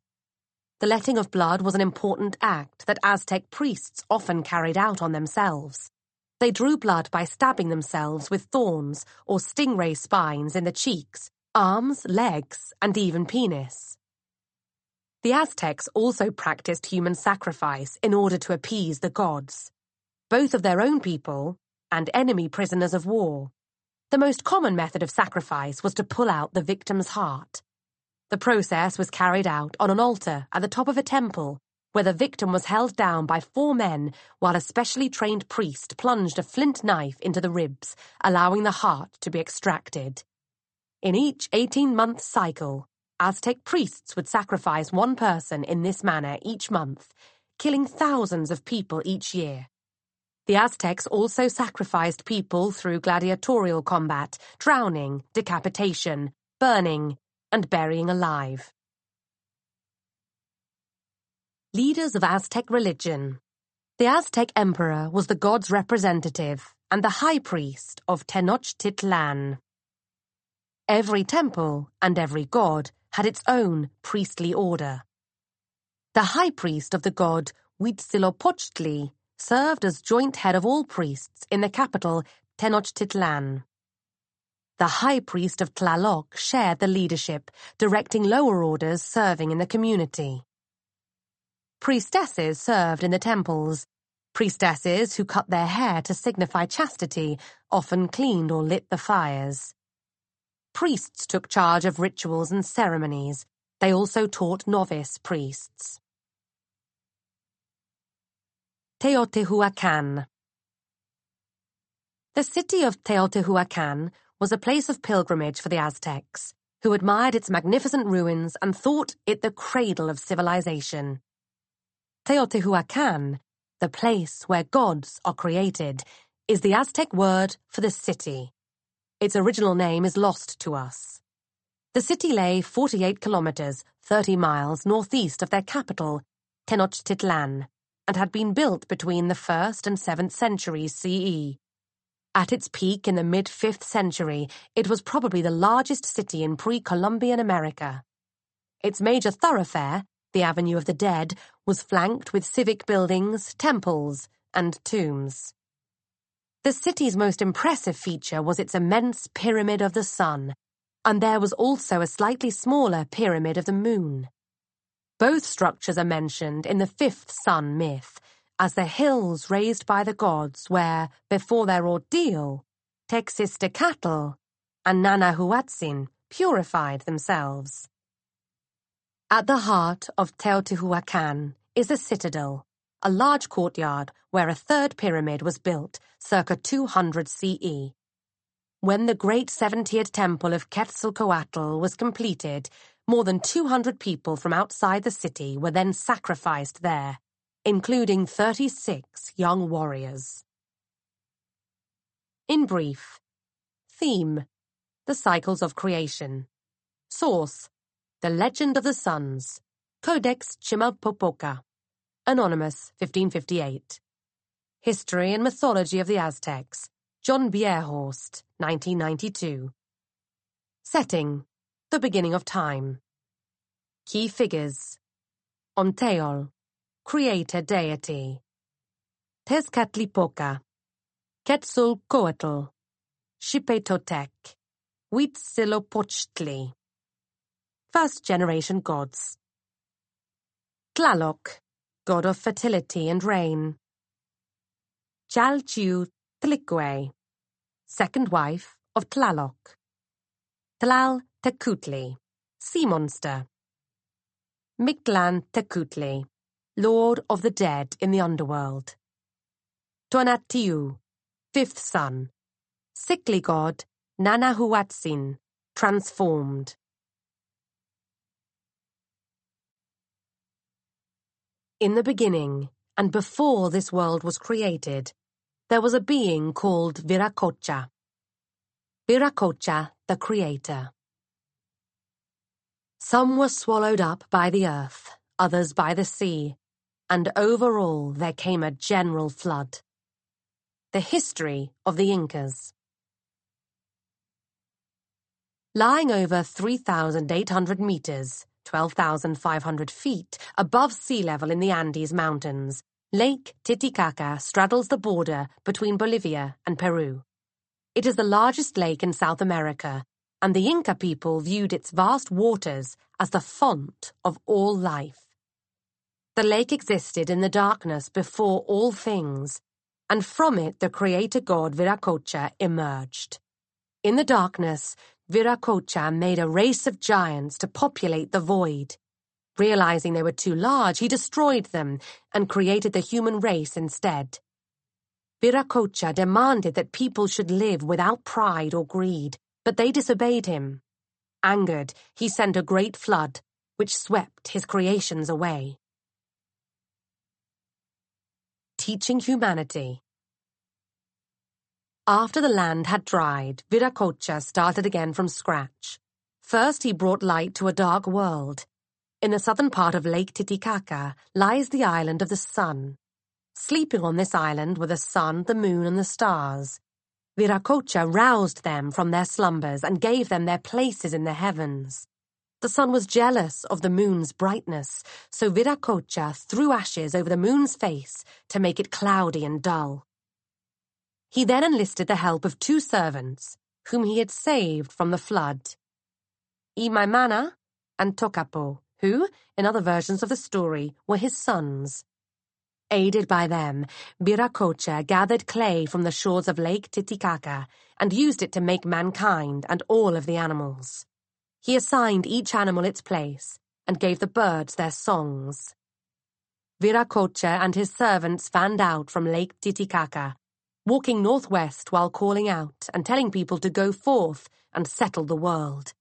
The letting of blood was an important act that Aztec priests often carried out on themselves. They drew blood by stabbing themselves with thorns or stingray spines in the cheeks, arms, legs, and even penis. The Aztecs also practiced human sacrifice in order to appease the gods, both of their own people and enemy prisoners of war. The most common method of sacrifice was to pull out the victim's heart. The process was carried out on an altar at the top of a temple where the victim was held down by four men while a specially trained priest plunged a flint knife into the ribs, allowing the heart to be extracted. In each 18 month cycle, Aztec priests would sacrifice one person in this manner each month, killing thousands of people each year. The Aztecs also sacrificed people through gladiatorial combat, drowning, decapitation, burning, and burying alive leaders of Aztec religion. The Aztec emperor was the god's representative and the high priest of Tenochtitlan. Every temple and every god had its own priestly order. The high priest of the god Huitzilopochtli served as joint head of all priests in the capital Tenochtitlan. The high priest of Tlaloc shared the leadership, directing lower orders serving in the community priestesses served in the temples. Priestesses who cut their hair to signify chastity often cleaned or lit the fires. Priests took charge of rituals and ceremonies. They also taught novice priests. Teotihuacan The city of Teotihuacan was a place of pilgrimage for the Aztecs, who admired its magnificent ruins and thought it the cradle of civilization. Teotihuacan, the place where gods are created, is the Aztec word for the city. Its original name is lost to us. The city lay 48 kilometers, 30 miles northeast of their capital, Tenochtitlan, and had been built between the 1st and 7th centuries CE. At its peak in the mid 5th century, it was probably the largest city in pre Columbian America. Its major thoroughfare, the Avenue of the Dead, was flanked with civic buildings, temples, and tombs. The city's most impressive feature was its immense Pyramid of the Sun, and there was also a slightly smaller Pyramid of the Moon. Both structures are mentioned in the Fifth Sun myth, as the hills raised by the gods where, before their ordeal, Texistecatl and Nanahuatzin purified themselves. At the heart of Teotihuacan is a citadel, a large courtyard where a third pyramid was built circa 200 CE. When the great 70th temple of Quetzalcoatl was completed, more than 200 people from outside the city were then sacrificed there, including 36 young warriors. In brief, theme, the cycles of creation. Source, the Legend of the Suns, Codex Chimalpopoca, Anonymous, 1558. History and Mythology of the Aztecs, John Bierhorst, 1992. Setting, The Beginning of Time. Key Figures. Ometeotl, Creator Deity. Tezcatlipoca, Quetzalcoatl, Xipetotec, Huitzilopochtli first generation gods. Tlaloc, god of fertility and rain. Chalchu Tlikwe, second wife of Tlaloc. Tlal Tecutli, sea monster. Mictlantecuhtli, lord of the dead in the underworld. Tonatiuh, fifth sun. Sickly god, Nanahuatzin, transformed. In the beginning, and before this world was created, there was a being called Viracocha. Viracocha, the creator. Some were swallowed up by the earth, others by the sea, and overall there came a general flood. The History of the Incas Lying over 3,800 meters, 12,500 feet above sea level in the Andes Mountains, Lake Titicaca straddles the border between Bolivia and Peru. It is the largest lake in South America, and the Inca people viewed its vast waters as the font of all life. The lake existed in the darkness before all things, and from it the creator god Viracocha emerged. In the darkness, Viracocha made a race of giants to populate the void. Realizing they were too large, he destroyed them and created the human race instead. Viracocha demanded that people should live without pride or greed, but they disobeyed him. Angered, he sent a great flood, which swept his creations away. Teaching Humanity after the land had dried, Viracocha started again from scratch. First, he brought light to a dark world. In the southern part of Lake Titicaca lies the island of the sun. Sleeping on this island were the sun, the moon, and the stars. Viracocha roused them from their slumbers and gave them their places in the heavens. The sun was jealous of the moon's brightness, so Viracocha threw ashes over the moon's face to make it cloudy and dull. He then enlisted the help of two servants, whom he had saved from the flood, Imaymana and Tokapo, who, in other versions of the story, were his sons. Aided by them, Viracocha gathered clay from the shores of Lake Titicaca and used it to make mankind and all of the animals. He assigned each animal its place and gave the birds their songs. Viracocha and his servants fanned out from Lake Titicaca walking northwest while calling out and telling people to go forth and settle the world.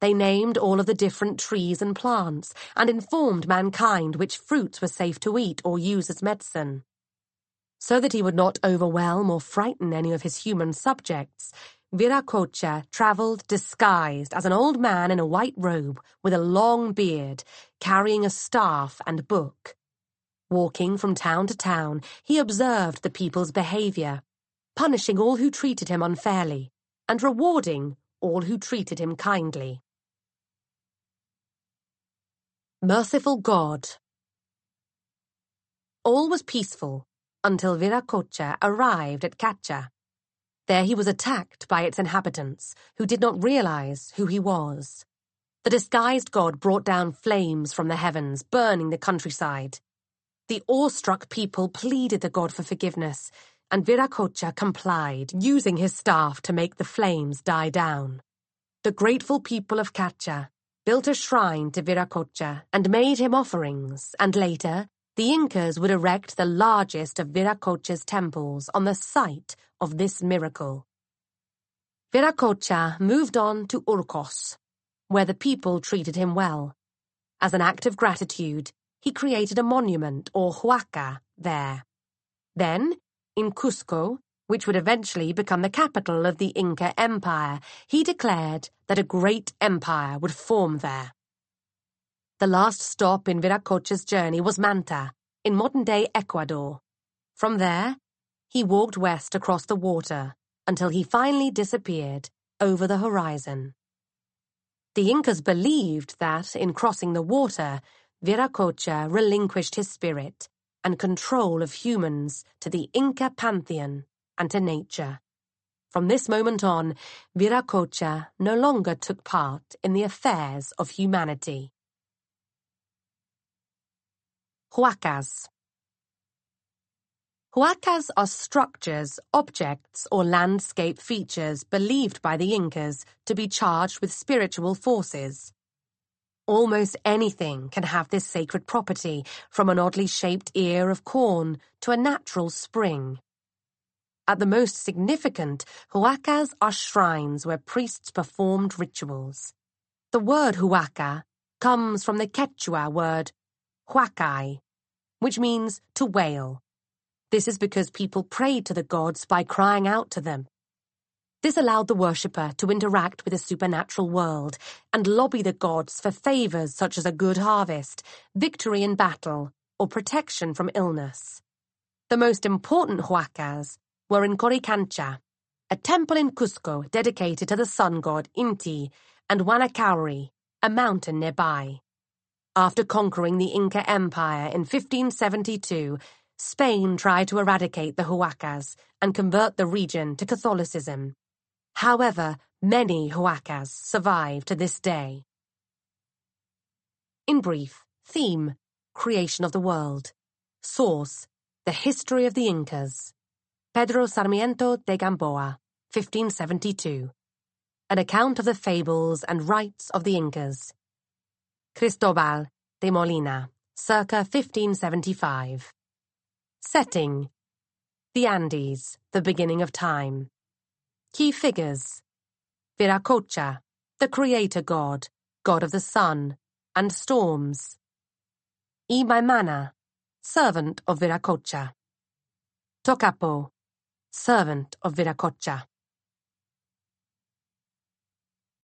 They named all of the different trees and plants and informed mankind which fruits were safe to eat or use as medicine. So that he would not overwhelm or frighten any of his human subjects, Viracocha travelled disguised as an old man in a white robe with a long beard, carrying a staff and book. Walking from town to town, he observed the people's behavior, punishing all who treated him unfairly and rewarding all who treated him kindly. Merciful God All was peaceful until Viracocha arrived at Cacha. There he was attacked by its inhabitants, who did not realize who he was. The disguised god brought down flames from the heavens, burning the countryside. The awestruck people pleaded the god for forgiveness, and Viracocha complied, using his staff to make the flames die down. The grateful people of Cacha built a shrine to Viracocha and made him offerings, and later, the Incas would erect the largest of Viracocha's temples on the site of this miracle. Viracocha moved on to Urcos, where the people treated him well. As an act of gratitude, he created a monument or huaca there. Then, in Cusco, which would eventually become the capital of the Inca Empire, he declared that a great empire would form there. The last stop in Viracocha's journey was Manta, in modern day Ecuador. From there, he walked west across the water until he finally disappeared over the horizon. The Incas believed that, in crossing the water, Viracocha relinquished his spirit and control of humans to the Inca pantheon and to nature. From this moment on, Viracocha no longer took part in the affairs of humanity. Huacas Huacas are structures, objects, or landscape features believed by the Incas to be charged with spiritual forces almost anything can have this sacred property, from an oddly shaped ear of corn to a natural spring. At the most significant, huacas are shrines where priests performed rituals. The word huaca comes from the Quechua word huacay, which means to wail. This is because people prayed to the gods by crying out to them, this allowed the worshipper to interact with the supernatural world and lobby the gods for favors such as a good harvest, victory in battle, or protection from illness. The most important huacas were in Coricancha, a temple in Cusco dedicated to the sun god Inti and Huanacauri, a mountain nearby. After conquering the Inca Empire in 1572, Spain tried to eradicate the huacas and convert the region to Catholicism. However, many Huacas survive to this day. In brief, theme, creation of the world. Source, the history of the Incas. Pedro Sarmiento de Gamboa, 1572. An account of the fables and rites of the Incas. Cristobal de Molina, circa 1575. Setting, the Andes, the beginning of time. Key figures. Viracocha, the creator god, god of the sun, and storms. Imaymana, servant of Viracocha. Tokapo, servant of Viracocha.